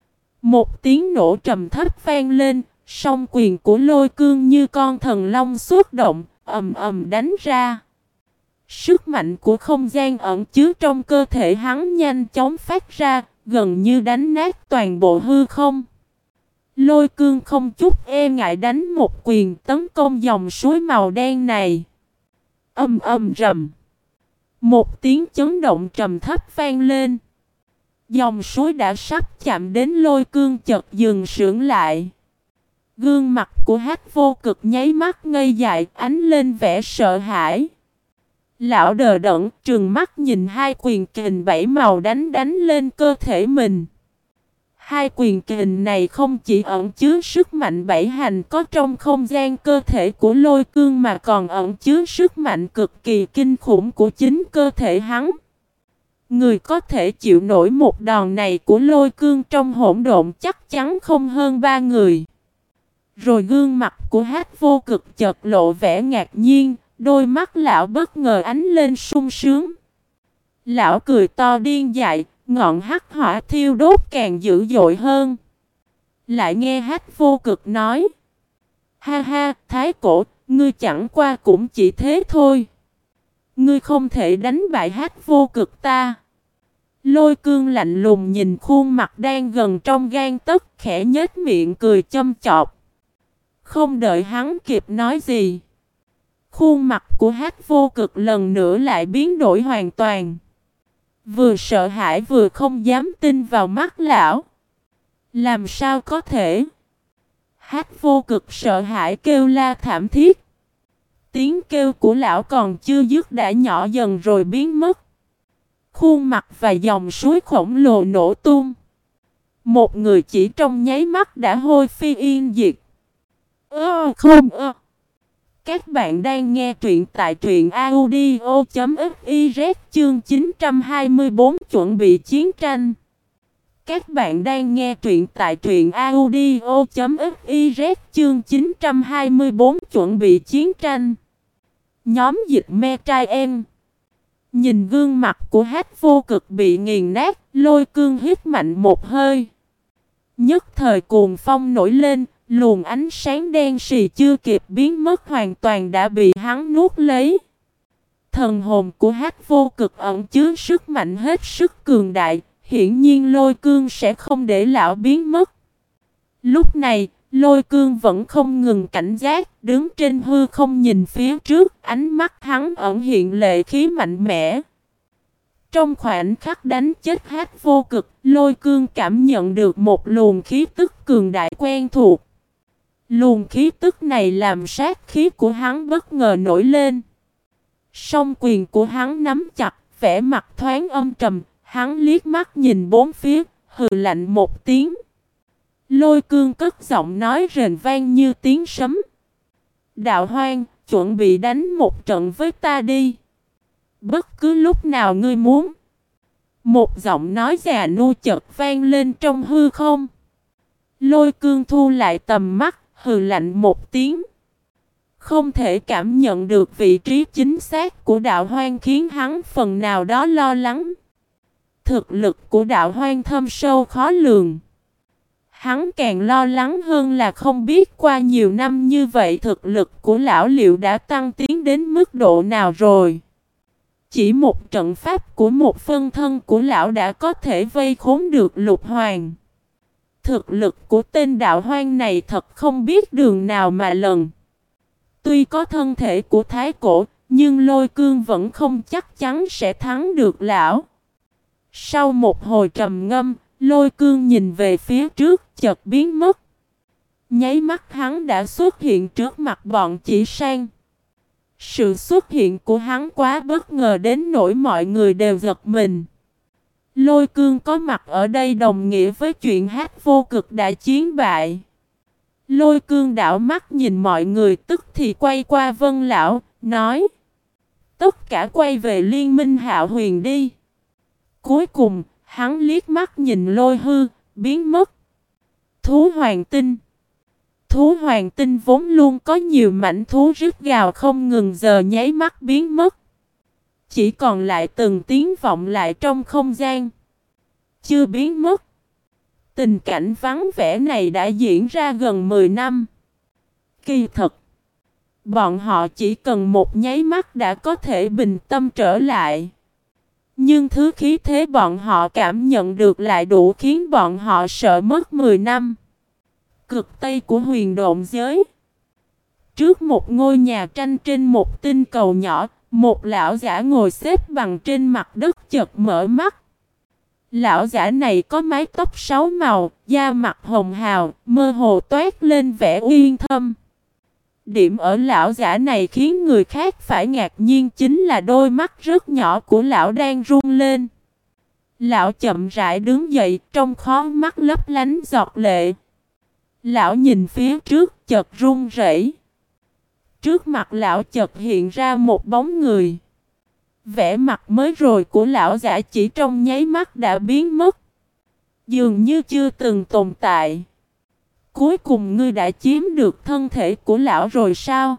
một tiếng nổ trầm thấp vang lên, song quyền của lôi cương như con thần long xuất động, ầm ầm đánh ra. Sức mạnh của không gian ẩn chứa trong cơ thể hắn nhanh chóng phát ra, gần như đánh nát toàn bộ hư không. Lôi cương không chút e ngại đánh một quyền tấn công dòng suối màu đen này. Âm âm rầm. Một tiếng chấn động trầm thấp vang lên. Dòng suối đã sắp chạm đến lôi cương chợt dừng sưởng lại. Gương mặt của hát vô cực nháy mắt ngây dại, ánh lên vẻ sợ hãi. Lão đờ đẫn, trừng mắt nhìn hai quyền kình bảy màu đánh đánh lên cơ thể mình. Hai quyền kình này không chỉ ẩn chứa sức mạnh bảy hành có trong không gian cơ thể của lôi cương mà còn ẩn chứa sức mạnh cực kỳ kinh khủng của chính cơ thể hắn. Người có thể chịu nổi một đòn này của lôi cương trong hỗn độn chắc chắn không hơn ba người. Rồi gương mặt của hát vô cực chợt lộ vẻ ngạc nhiên, đôi mắt lão bất ngờ ánh lên sung sướng. Lão cười to điên dại, ngọn hắc hỏa thiêu đốt càng dữ dội hơn. Lại nghe hát vô cực nói. Ha ha, thái cổ, ngươi chẳng qua cũng chỉ thế thôi. Ngươi không thể đánh bại hát vô cực ta. Lôi cương lạnh lùng nhìn khuôn mặt đang gần trong gan tức khẽ nhếch miệng cười châm chọc. Không đợi hắn kịp nói gì. Khuôn mặt của hát vô cực lần nữa lại biến đổi hoàn toàn. Vừa sợ hãi vừa không dám tin vào mắt lão. Làm sao có thể? Hát vô cực sợ hãi kêu la thảm thiết. Tiếng kêu của lão còn chưa dứt đã nhỏ dần rồi biến mất. Khuôn mặt và dòng suối khổng lồ nổ tung. Một người chỉ trong nháy mắt đã hôi phi yên diệt. Ơ, không, ơ. Các bạn đang nghe truyện tại truyện audio.fiz chương 924 chuẩn bị chiến tranh. Các bạn đang nghe truyện tại truyện audio.fiz chương 924 chuẩn bị chiến tranh. Nhóm dịch me trai em. Nhìn gương mặt của hát vô cực bị nghiền nát, lôi cương hít mạnh một hơi. Nhất thời cuồng phong nổi lên, luồng ánh sáng đen xì chưa kịp biến mất hoàn toàn đã bị hắn nuốt lấy. Thần hồn của hát vô cực ẩn chứa sức mạnh hết sức cường đại, hiển nhiên lôi cương sẽ không để lão biến mất. Lúc này, lôi cương vẫn không ngừng cảnh giác, đứng trên hư không nhìn phía trước, ánh mắt hắn ẩn hiện lệ khí mạnh mẽ. Trong khoảnh khắc đánh chết hát vô cực, lôi cương cảm nhận được một luồng khí tức cường đại quen thuộc. Luồng khí tức này làm sát khí của hắn bất ngờ nổi lên. Song quyền của hắn nắm chặt, vẻ mặt thoáng âm trầm, hắn liếc mắt nhìn bốn phía, hừ lạnh một tiếng. Lôi cương cất giọng nói rền vang như tiếng sấm. Đạo hoang, chuẩn bị đánh một trận với ta đi. Bất cứ lúc nào ngươi muốn. Một giọng nói già nu chợt vang lên trong hư không. Lôi cương thu lại tầm mắt, hừ lạnh một tiếng. Không thể cảm nhận được vị trí chính xác của đạo hoang khiến hắn phần nào đó lo lắng. Thực lực của đạo hoang thâm sâu khó lường. Hắn càng lo lắng hơn là không biết qua nhiều năm như vậy thực lực của lão liệu đã tăng tiến đến mức độ nào rồi. Chỉ một trận pháp của một phân thân của lão đã có thể vây khốn được lục hoàng. Thực lực của tên đạo hoang này thật không biết đường nào mà lần. Tuy có thân thể của thái cổ, nhưng lôi cương vẫn không chắc chắn sẽ thắng được lão. Sau một hồi trầm ngâm, lôi cương nhìn về phía trước, chợt biến mất. Nháy mắt hắn đã xuất hiện trước mặt bọn chỉ sang. Sự xuất hiện của hắn quá bất ngờ đến nỗi mọi người đều giật mình. Lôi cương có mặt ở đây đồng nghĩa với chuyện hát vô cực đã chiến bại. Lôi cương đảo mắt nhìn mọi người tức thì quay qua vân lão, nói. Tất cả quay về liên minh hạo huyền đi. Cuối cùng, hắn liếc mắt nhìn lôi hư, biến mất. Thú hoàng tinh Thú hoàng tinh vốn luôn có nhiều mảnh thú rứt gào không ngừng giờ nháy mắt biến mất. Chỉ còn lại từng tiếng vọng lại trong không gian. Chưa biến mất. Tình cảnh vắng vẻ này đã diễn ra gần 10 năm. Kỳ thật. Bọn họ chỉ cần một nháy mắt đã có thể bình tâm trở lại. Nhưng thứ khí thế bọn họ cảm nhận được lại đủ khiến bọn họ sợ mất 10 năm. Cực Tây của huyền độn giới Trước một ngôi nhà tranh trên một tinh cầu nhỏ, một lão giả ngồi xếp bằng trên mặt đất chợt mở mắt. Lão giả này có mái tóc sáu màu, da mặt hồng hào, mơ hồ toát lên vẻ uyên thâm. Điểm ở lão giả này khiến người khác phải ngạc nhiên chính là đôi mắt rất nhỏ của lão đang run lên. Lão chậm rãi đứng dậy, trong khó mắt lấp lánh giọt lệ. Lão nhìn phía trước, chợt run rẩy. Trước mặt lão chợt hiện ra một bóng người. Vẻ mặt mới rồi của lão giả chỉ trong nháy mắt đã biến mất. Dường như chưa từng tồn tại. Cuối cùng ngươi đã chiếm được thân thể của lão rồi sao?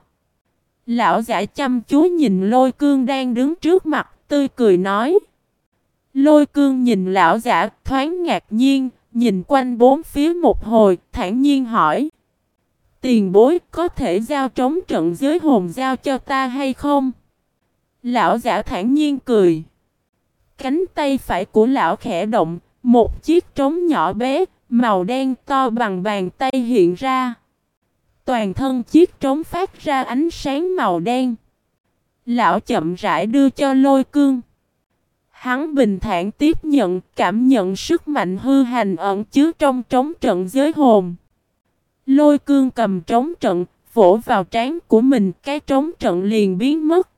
Lão giả chăm chú nhìn lôi cương đang đứng trước mặt, tươi cười nói. Lôi cương nhìn lão giả thoáng ngạc nhiên, nhìn quanh bốn phía một hồi, thản nhiên hỏi. Tiền bối có thể giao trống trận giới hồn giao cho ta hay không? Lão giả thản nhiên cười. Cánh tay phải của lão khẽ động, một chiếc trống nhỏ bé, màu đen to bằng bàn tay hiện ra. Toàn thân chiếc trống phát ra ánh sáng màu đen. Lão chậm rãi đưa cho lôi cương. Hắn bình thản tiếp nhận, cảm nhận sức mạnh hư hành ẩn chứa trong trống trận giới hồn. Lôi cương cầm trống trận, vỗ vào trán của mình, cái trống trận liền biến mất.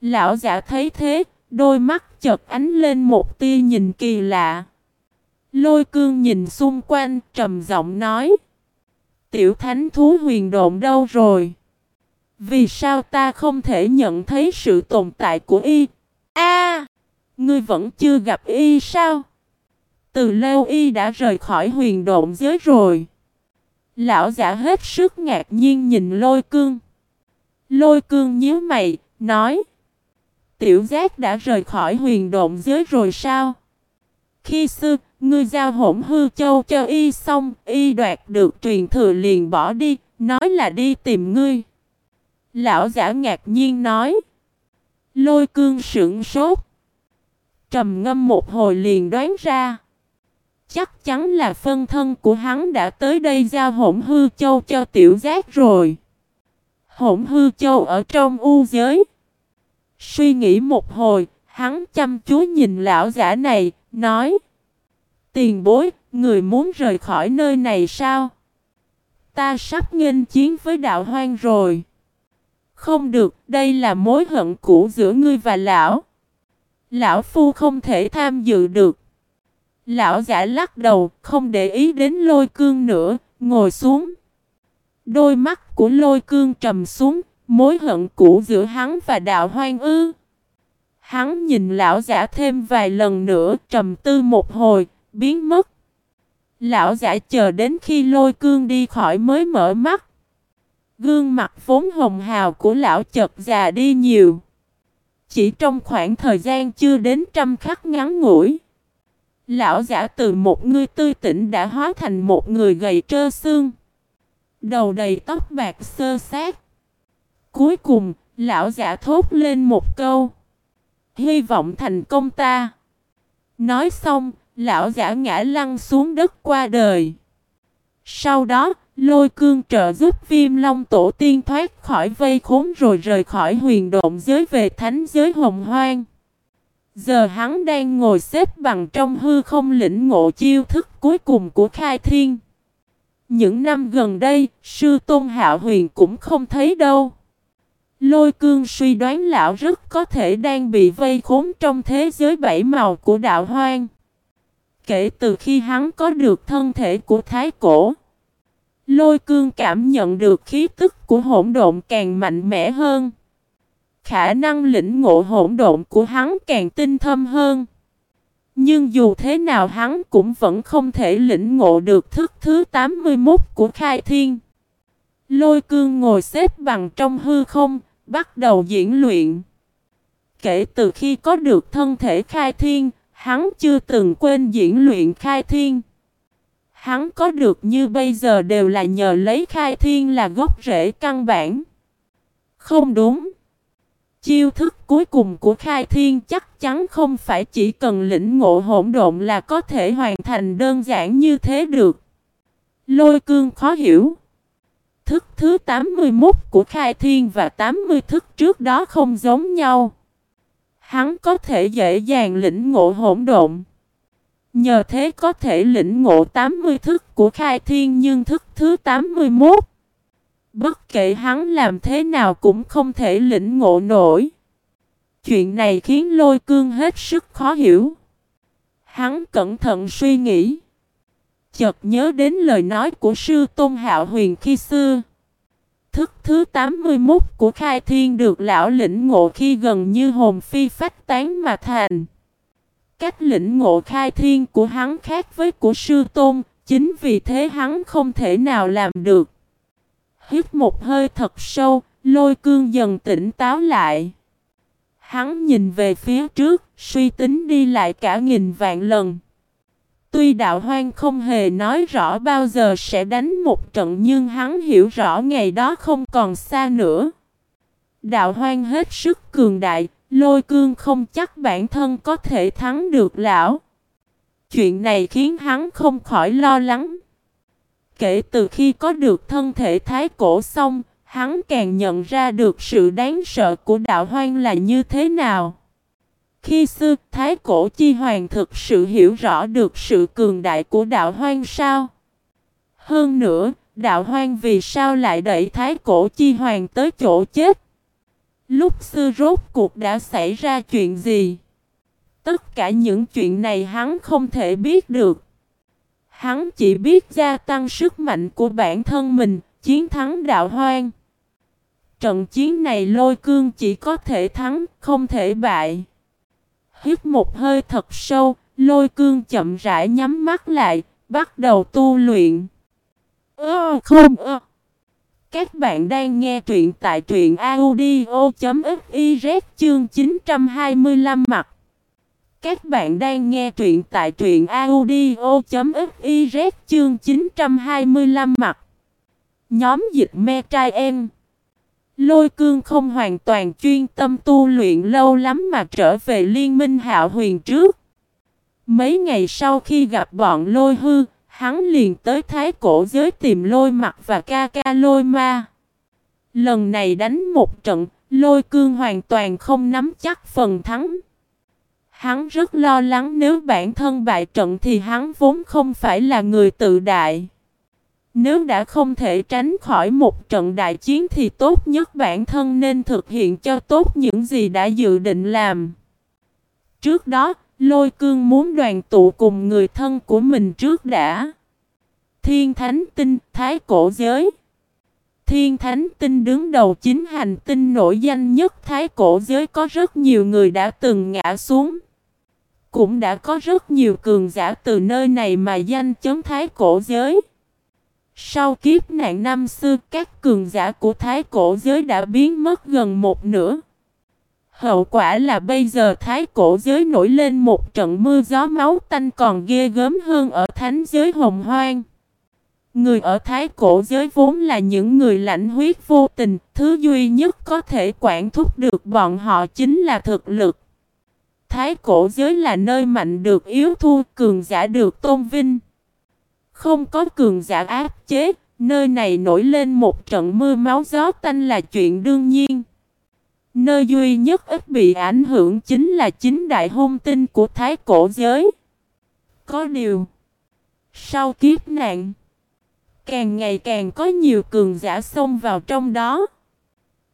Lão giả thấy thế, đôi mắt chợt ánh lên một tia nhìn kỳ lạ. Lôi cương nhìn xung quanh, trầm giọng nói. Tiểu thánh thú huyền độn đâu rồi? Vì sao ta không thể nhận thấy sự tồn tại của y? A, ngươi vẫn chưa gặp y sao? Từ lâu y đã rời khỏi huyền độn giới rồi. Lão giả hết sức ngạc nhiên nhìn lôi cương. Lôi cương nhíu mày, nói. Tiểu giác đã rời khỏi huyền độn giới rồi sao? Khi xưa, ngươi giao hỗn hư châu cho y xong, y đoạt được truyền thừa liền bỏ đi, nói là đi tìm ngươi. Lão giả ngạc nhiên nói. Lôi cương sững sốt. Trầm ngâm một hồi liền đoán ra. Chắc chắn là phân thân của hắn đã tới đây giao hỗn hư châu cho tiểu giác rồi. Hỗn hư châu ở trong u giới. Suy nghĩ một hồi, hắn chăm chú nhìn lão giả này, nói. Tiền bối, người muốn rời khỏi nơi này sao? Ta sắp nghênh chiến với đạo hoang rồi. Không được, đây là mối hận cũ giữa ngươi và lão. Lão Phu không thể tham dự được. Lão giả lắc đầu, không để ý đến lôi cương nữa, ngồi xuống. Đôi mắt của lôi cương trầm xuống, mối hận cũ giữa hắn và đạo hoang ư. Hắn nhìn lão giả thêm vài lần nữa, trầm tư một hồi, biến mất. Lão giả chờ đến khi lôi cương đi khỏi mới mở mắt. Gương mặt vốn hồng hào của lão chợt già đi nhiều. Chỉ trong khoảng thời gian chưa đến trăm khắc ngắn ngủi. Lão giả từ một người tươi tỉnh đã hóa thành một người gầy trơ xương. Đầu đầy tóc bạc sơ sát. Cuối cùng, lão giả thốt lên một câu. Hy vọng thành công ta. Nói xong, lão giả ngã lăn xuống đất qua đời. Sau đó, lôi cương trợ giúp viêm long tổ tiên thoát khỏi vây khốn rồi rời khỏi huyền độn giới về thánh giới hồng hoang. Giờ hắn đang ngồi xếp bằng trong hư không lĩnh ngộ chiêu thức cuối cùng của khai thiên. Những năm gần đây, sư tôn hạo huyền cũng không thấy đâu. Lôi cương suy đoán lão rất có thể đang bị vây khốn trong thế giới bảy màu của đạo hoang. Kể từ khi hắn có được thân thể của thái cổ, lôi cương cảm nhận được khí tức của hỗn độn càng mạnh mẽ hơn. Khả năng lĩnh ngộ hỗn độn của hắn càng tinh thâm hơn. Nhưng dù thế nào hắn cũng vẫn không thể lĩnh ngộ được thức thứ 81 của khai thiên. Lôi cương ngồi xếp bằng trong hư không, bắt đầu diễn luyện. Kể từ khi có được thân thể khai thiên, hắn chưa từng quên diễn luyện khai thiên. Hắn có được như bây giờ đều là nhờ lấy khai thiên là gốc rễ căn bản. Không đúng. Chiêu thức cuối cùng của khai thiên chắc chắn không phải chỉ cần lĩnh ngộ hỗn độn là có thể hoàn thành đơn giản như thế được. Lôi cương khó hiểu. Thức thứ 81 của khai thiên và 80 thức trước đó không giống nhau. Hắn có thể dễ dàng lĩnh ngộ hỗn độn. Nhờ thế có thể lĩnh ngộ 80 thức của khai thiên nhưng thức thứ 81. Bất kể hắn làm thế nào cũng không thể lĩnh ngộ nổi. Chuyện này khiến lôi cương hết sức khó hiểu. Hắn cẩn thận suy nghĩ. Chợt nhớ đến lời nói của sư Tôn Hạo Huyền khi xưa. Thức thứ 81 của khai thiên được lão lĩnh ngộ khi gần như hồn phi phách tán mà thành. Cách lĩnh ngộ khai thiên của hắn khác với của sư tôn, chính vì thế hắn không thể nào làm được. Hít một hơi thật sâu, lôi cương dần tỉnh táo lại. Hắn nhìn về phía trước, suy tính đi lại cả nghìn vạn lần. Tuy đạo hoang không hề nói rõ bao giờ sẽ đánh một trận nhưng hắn hiểu rõ ngày đó không còn xa nữa. Đạo hoang hết sức cường đại, lôi cương không chắc bản thân có thể thắng được lão. Chuyện này khiến hắn không khỏi lo lắng. Kể từ khi có được thân thể thái cổ xong, hắn càng nhận ra được sự đáng sợ của đạo hoang là như thế nào. Khi xưa, Thái Cổ Chi Hoàng thực sự hiểu rõ được sự cường đại của đạo hoang sao? Hơn nữa, đạo hoang vì sao lại đẩy Thái Cổ Chi Hoàng tới chỗ chết? Lúc xưa rốt cuộc đã xảy ra chuyện gì? Tất cả những chuyện này hắn không thể biết được. Hắn chỉ biết gia tăng sức mạnh của bản thân mình, chiến thắng đạo hoang. Trận chiến này lôi cương chỉ có thể thắng, không thể bại. Hít một hơi thật sâu, lôi cương chậm rãi nhắm mắt lại, bắt đầu tu luyện. Ơ không ơ. Các bạn đang nghe truyện tại truyện audio.fiz chương 925 mặt. Các bạn đang nghe truyện tại truyện audio.fiz chương 925 mặt. Nhóm dịch me trai em. Lôi cương không hoàn toàn chuyên tâm tu luyện lâu lắm mà trở về liên minh hạo huyền trước. Mấy ngày sau khi gặp bọn lôi hư, hắn liền tới thái cổ giới tìm lôi mặt và ca ca lôi ma. Lần này đánh một trận, lôi cương hoàn toàn không nắm chắc phần thắng. Hắn rất lo lắng nếu bản thân bại trận thì hắn vốn không phải là người tự đại. Nếu đã không thể tránh khỏi một trận đại chiến thì tốt nhất bản thân nên thực hiện cho tốt những gì đã dự định làm. Trước đó, Lôi Cương muốn đoàn tụ cùng người thân của mình trước đã. Thiên Thánh Tinh, Thái Cổ Giới Thiên Thánh Tinh đứng đầu chính hành tinh nổi danh nhất Thái Cổ Giới có rất nhiều người đã từng ngã xuống. Cũng đã có rất nhiều cường giả từ nơi này mà danh chấm Thái Cổ Giới. Sau kiếp nạn năm xưa, các cường giả của Thái Cổ giới đã biến mất gần một nửa. Hậu quả là bây giờ Thái Cổ giới nổi lên một trận mưa gió máu tanh còn ghê gớm hơn ở Thánh giới hồng hoang. Người ở Thái Cổ giới vốn là những người lãnh huyết vô tình, thứ duy nhất có thể quản thúc được bọn họ chính là thực lực. Thái Cổ giới là nơi mạnh được yếu thua, cường giả được tôn vinh. Không có cường giả áp chế, nơi này nổi lên một trận mưa máu gió tanh là chuyện đương nhiên. Nơi duy nhất ít bị ảnh hưởng chính là chính đại hôn tinh của thái cổ giới. Có điều, sau kiếp nạn, càng ngày càng có nhiều cường giả xông vào trong đó.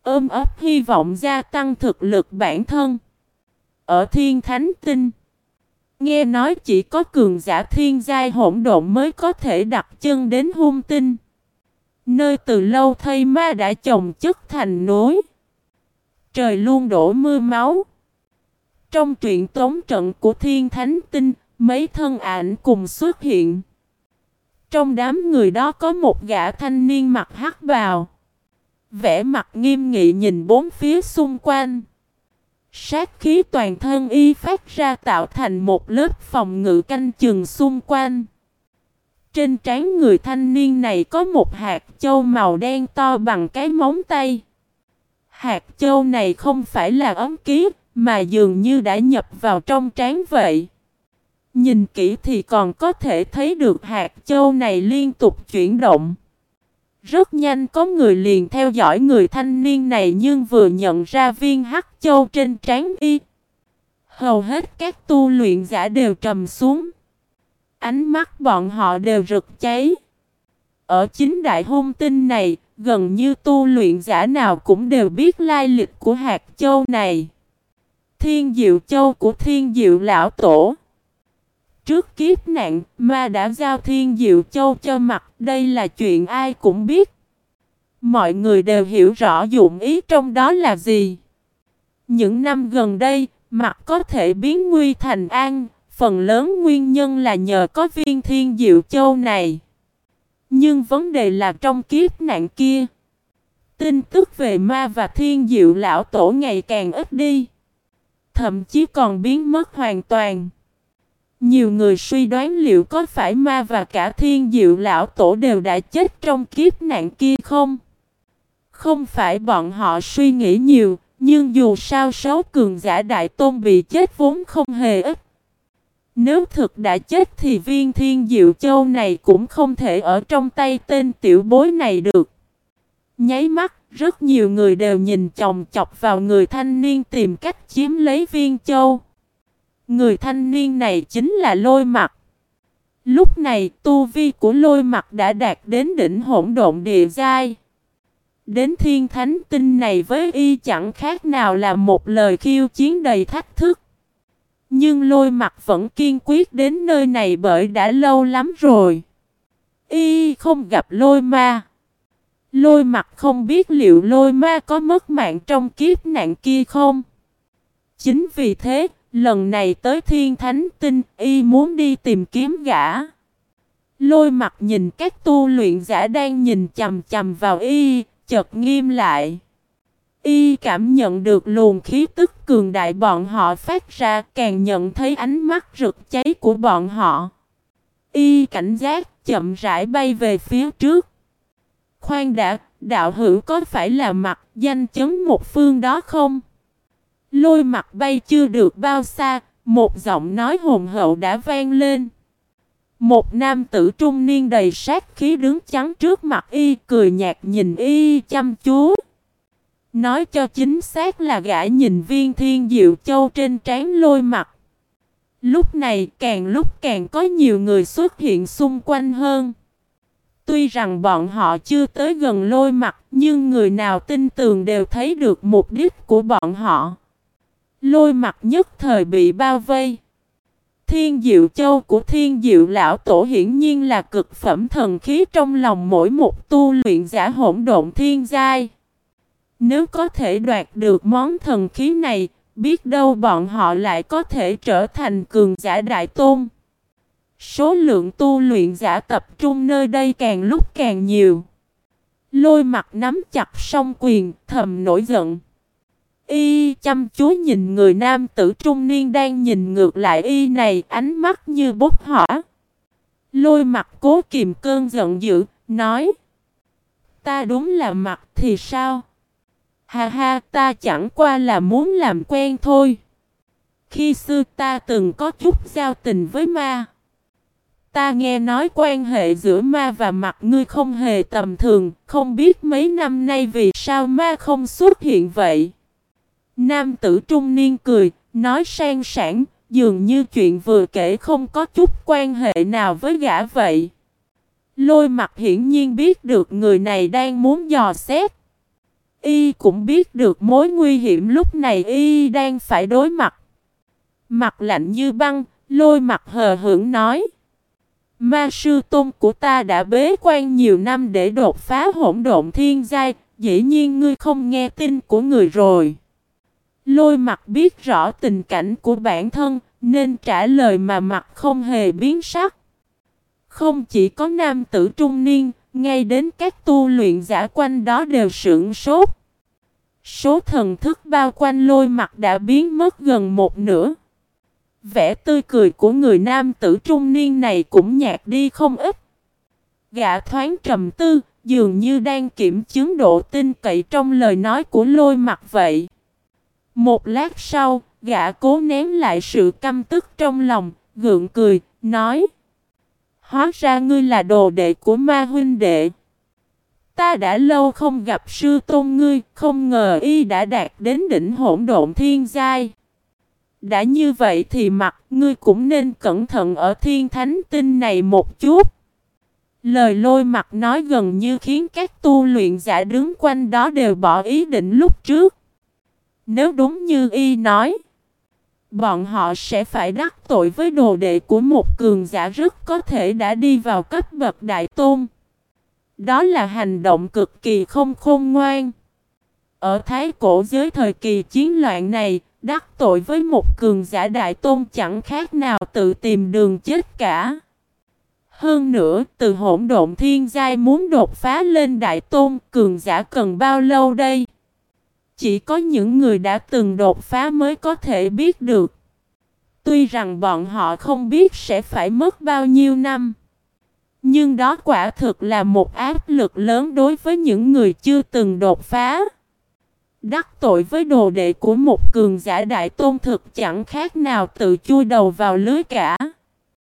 Ôm ấp hy vọng gia tăng thực lực bản thân. Ở thiên thánh tinh, Nghe nói chỉ có cường giả thiên giai hỗn độn mới có thể đặt chân đến hung tinh. Nơi từ lâu thây ma đã chồng chất thành núi. Trời luôn đổ mưa máu. Trong truyện tống trận của thiên thánh tinh, mấy thân ảnh cùng xuất hiện. Trong đám người đó có một gã thanh niên mặc hắc bào. Vẻ mặt nghiêm nghị nhìn bốn phía xung quanh. Sát khí toàn thân y phát ra tạo thành một lớp phòng ngự canh chừng xung quanh. Trên trán người thanh niên này có một hạt châu màu đen to bằng cái móng tay. Hạt châu này không phải là ấm ký, mà dường như đã nhập vào trong trán vậy. Nhìn kỹ thì còn có thể thấy được hạt châu này liên tục chuyển động. Rất nhanh có người liền theo dõi người thanh niên này nhưng vừa nhận ra viên hắc châu trên trán y. Hầu hết các tu luyện giả đều trầm xuống. Ánh mắt bọn họ đều rực cháy. Ở chính đại hôn tinh này, gần như tu luyện giả nào cũng đều biết lai lịch của hạt châu này. Thiên diệu châu của thiên diệu lão tổ. Trước kiếp nạn, ma đã giao thiên diệu châu cho mặt, đây là chuyện ai cũng biết. mọi người đều hiểu rõ dụng ý trong đó là gì. Những năm gần đây, mặt có thể biến nguy thành an, phần lớn nguyên nhân là nhờ có viên thiên diệu châu này. Nhưng vấn đề là trong kiếp nạn kia, tin tức về ma và thiên diệu lão tổ ngày càng ít đi. Thậm chí còn biến mất hoàn toàn. Nhiều người suy đoán liệu có phải ma và cả thiên diệu lão tổ đều đã chết trong kiếp nạn kia không? Không phải bọn họ suy nghĩ nhiều, nhưng dù sao số cường giả đại tôn bị chết vốn không hề ít. Nếu thực đã chết thì viên thiên diệu châu này cũng không thể ở trong tay tên tiểu bối này được. Nháy mắt, rất nhiều người đều nhìn chồng chọc vào người thanh niên tìm cách chiếm lấy viên châu. Người thanh niên này chính là lôi mặt. Lúc này tu vi của lôi mặt đã đạt đến đỉnh hỗn độn địa giai. Đến thiên thánh tinh này với y chẳng khác nào là một lời khiêu chiến đầy thách thức. Nhưng lôi mặt vẫn kiên quyết đến nơi này bởi đã lâu lắm rồi. Y không gặp lôi ma. Lôi mặt không biết liệu lôi ma có mất mạng trong kiếp nạn kia không. Chính vì thế, lần này tới thiên thánh tinh, y muốn đi tìm kiếm gã. Lôi mặt nhìn các tu luyện giả đang nhìn chầm chầm vào y, chợt nghiêm lại. Y cảm nhận được luồng khí tức cường đại bọn họ phát ra càng nhận thấy ánh mắt rực cháy của bọn họ. Y cảnh giác chậm rãi bay về phía trước. Khoan đã, đạo hữu có phải là mặt danh chấn một phương đó không? Lôi mặt bay chưa được bao xa, một giọng nói hồn hậu đã vang lên. Một nam tử trung niên đầy sát khí đứng chắn trước mặt y cười nhạt nhìn y chăm chú. Nói cho chính xác là gã nhìn viên thiên diệu châu trên trán lôi mặt. Lúc này càng lúc càng có nhiều người xuất hiện xung quanh hơn. Tuy rằng bọn họ chưa tới gần lôi mặt nhưng người nào tin tưởng đều thấy được mục đích của bọn họ. Lôi mặt nhất thời bị bao vây. Thiên diệu châu của thiên diệu lão tổ hiển nhiên là cực phẩm thần khí trong lòng mỗi một tu luyện giả hỗn độn thiên giai. Nếu có thể đoạt được món thần khí này, biết đâu bọn họ lại có thể trở thành cường giả đại tôn. Số lượng tu luyện giả tập trung nơi đây càng lúc càng nhiều. Lôi mặt nắm chặt song quyền, thầm nổi giận. Y chăm chú nhìn người nam tử trung niên đang nhìn ngược lại y này, ánh mắt như bốc hỏa. Lôi mặt cố kìm cơn giận dữ, nói. Ta đúng là mặt thì sao? Ha ha, ta chẳng qua là muốn làm quen thôi. Khi xưa ta từng có chút giao tình với ma. Ta nghe nói quan hệ giữa ma và mặt ngươi không hề tầm thường, không biết mấy năm nay vì sao ma không xuất hiện vậy. Nam tử trung niên cười, nói sang sản, dường như chuyện vừa kể không có chút quan hệ nào với gã vậy. Lôi mặt hiển nhiên biết được người này đang muốn dò xét. Y cũng biết được mối nguy hiểm lúc này Y đang phải đối mặt. Mặt lạnh như băng, lôi mặt hờ hững nói. Ma sư tôn của ta đã bế quan nhiều năm để đột phá hỗn độn thiên giai, dĩ nhiên ngươi không nghe tin của người rồi. Lôi mặt biết rõ tình cảnh của bản thân, nên trả lời mà mặt không hề biến sắc. Không chỉ có nam tử trung niên, ngay đến các tu luyện giả quanh đó đều sửng sốt. Số thần thức bao quanh lôi mặt đã biến mất gần một nửa. Vẻ tươi cười của người nam tử trung niên này cũng nhạt đi không ít. Gã thoáng trầm tư, dường như đang kiểm chứng độ tin cậy trong lời nói của lôi mặt vậy. Một lát sau, gã cố nén lại sự căm tức trong lòng, gượng cười, nói Hóa ra ngươi là đồ đệ của ma huynh đệ. Ta đã lâu không gặp sư tôn ngươi, không ngờ y đã đạt đến đỉnh hỗn độn thiên giai. Đã như vậy thì mặt ngươi cũng nên cẩn thận ở thiên thánh tinh này một chút. Lời lôi mặt nói gần như khiến các tu luyện giả đứng quanh đó đều bỏ ý định lúc trước. Nếu đúng như y nói, bọn họ sẽ phải đắc tội với đồ đệ của một cường giả rất có thể đã đi vào cấp bậc đại tôn. Đó là hành động cực kỳ không khôn ngoan. Ở thái cổ giới thời kỳ chiến loạn này, đắc tội với một cường giả đại tôn chẳng khác nào tự tìm đường chết cả. Hơn nữa, từ hỗn độn thiên giai muốn đột phá lên đại tôn, cường giả cần bao lâu đây? Chỉ có những người đã từng đột phá mới có thể biết được. Tuy rằng bọn họ không biết sẽ phải mất bao nhiêu năm. Nhưng đó quả thực là một áp lực lớn đối với những người chưa từng đột phá. Đắc tội với đồ đệ của một cường giả đại tôn thực chẳng khác nào tự chui đầu vào lưới cả.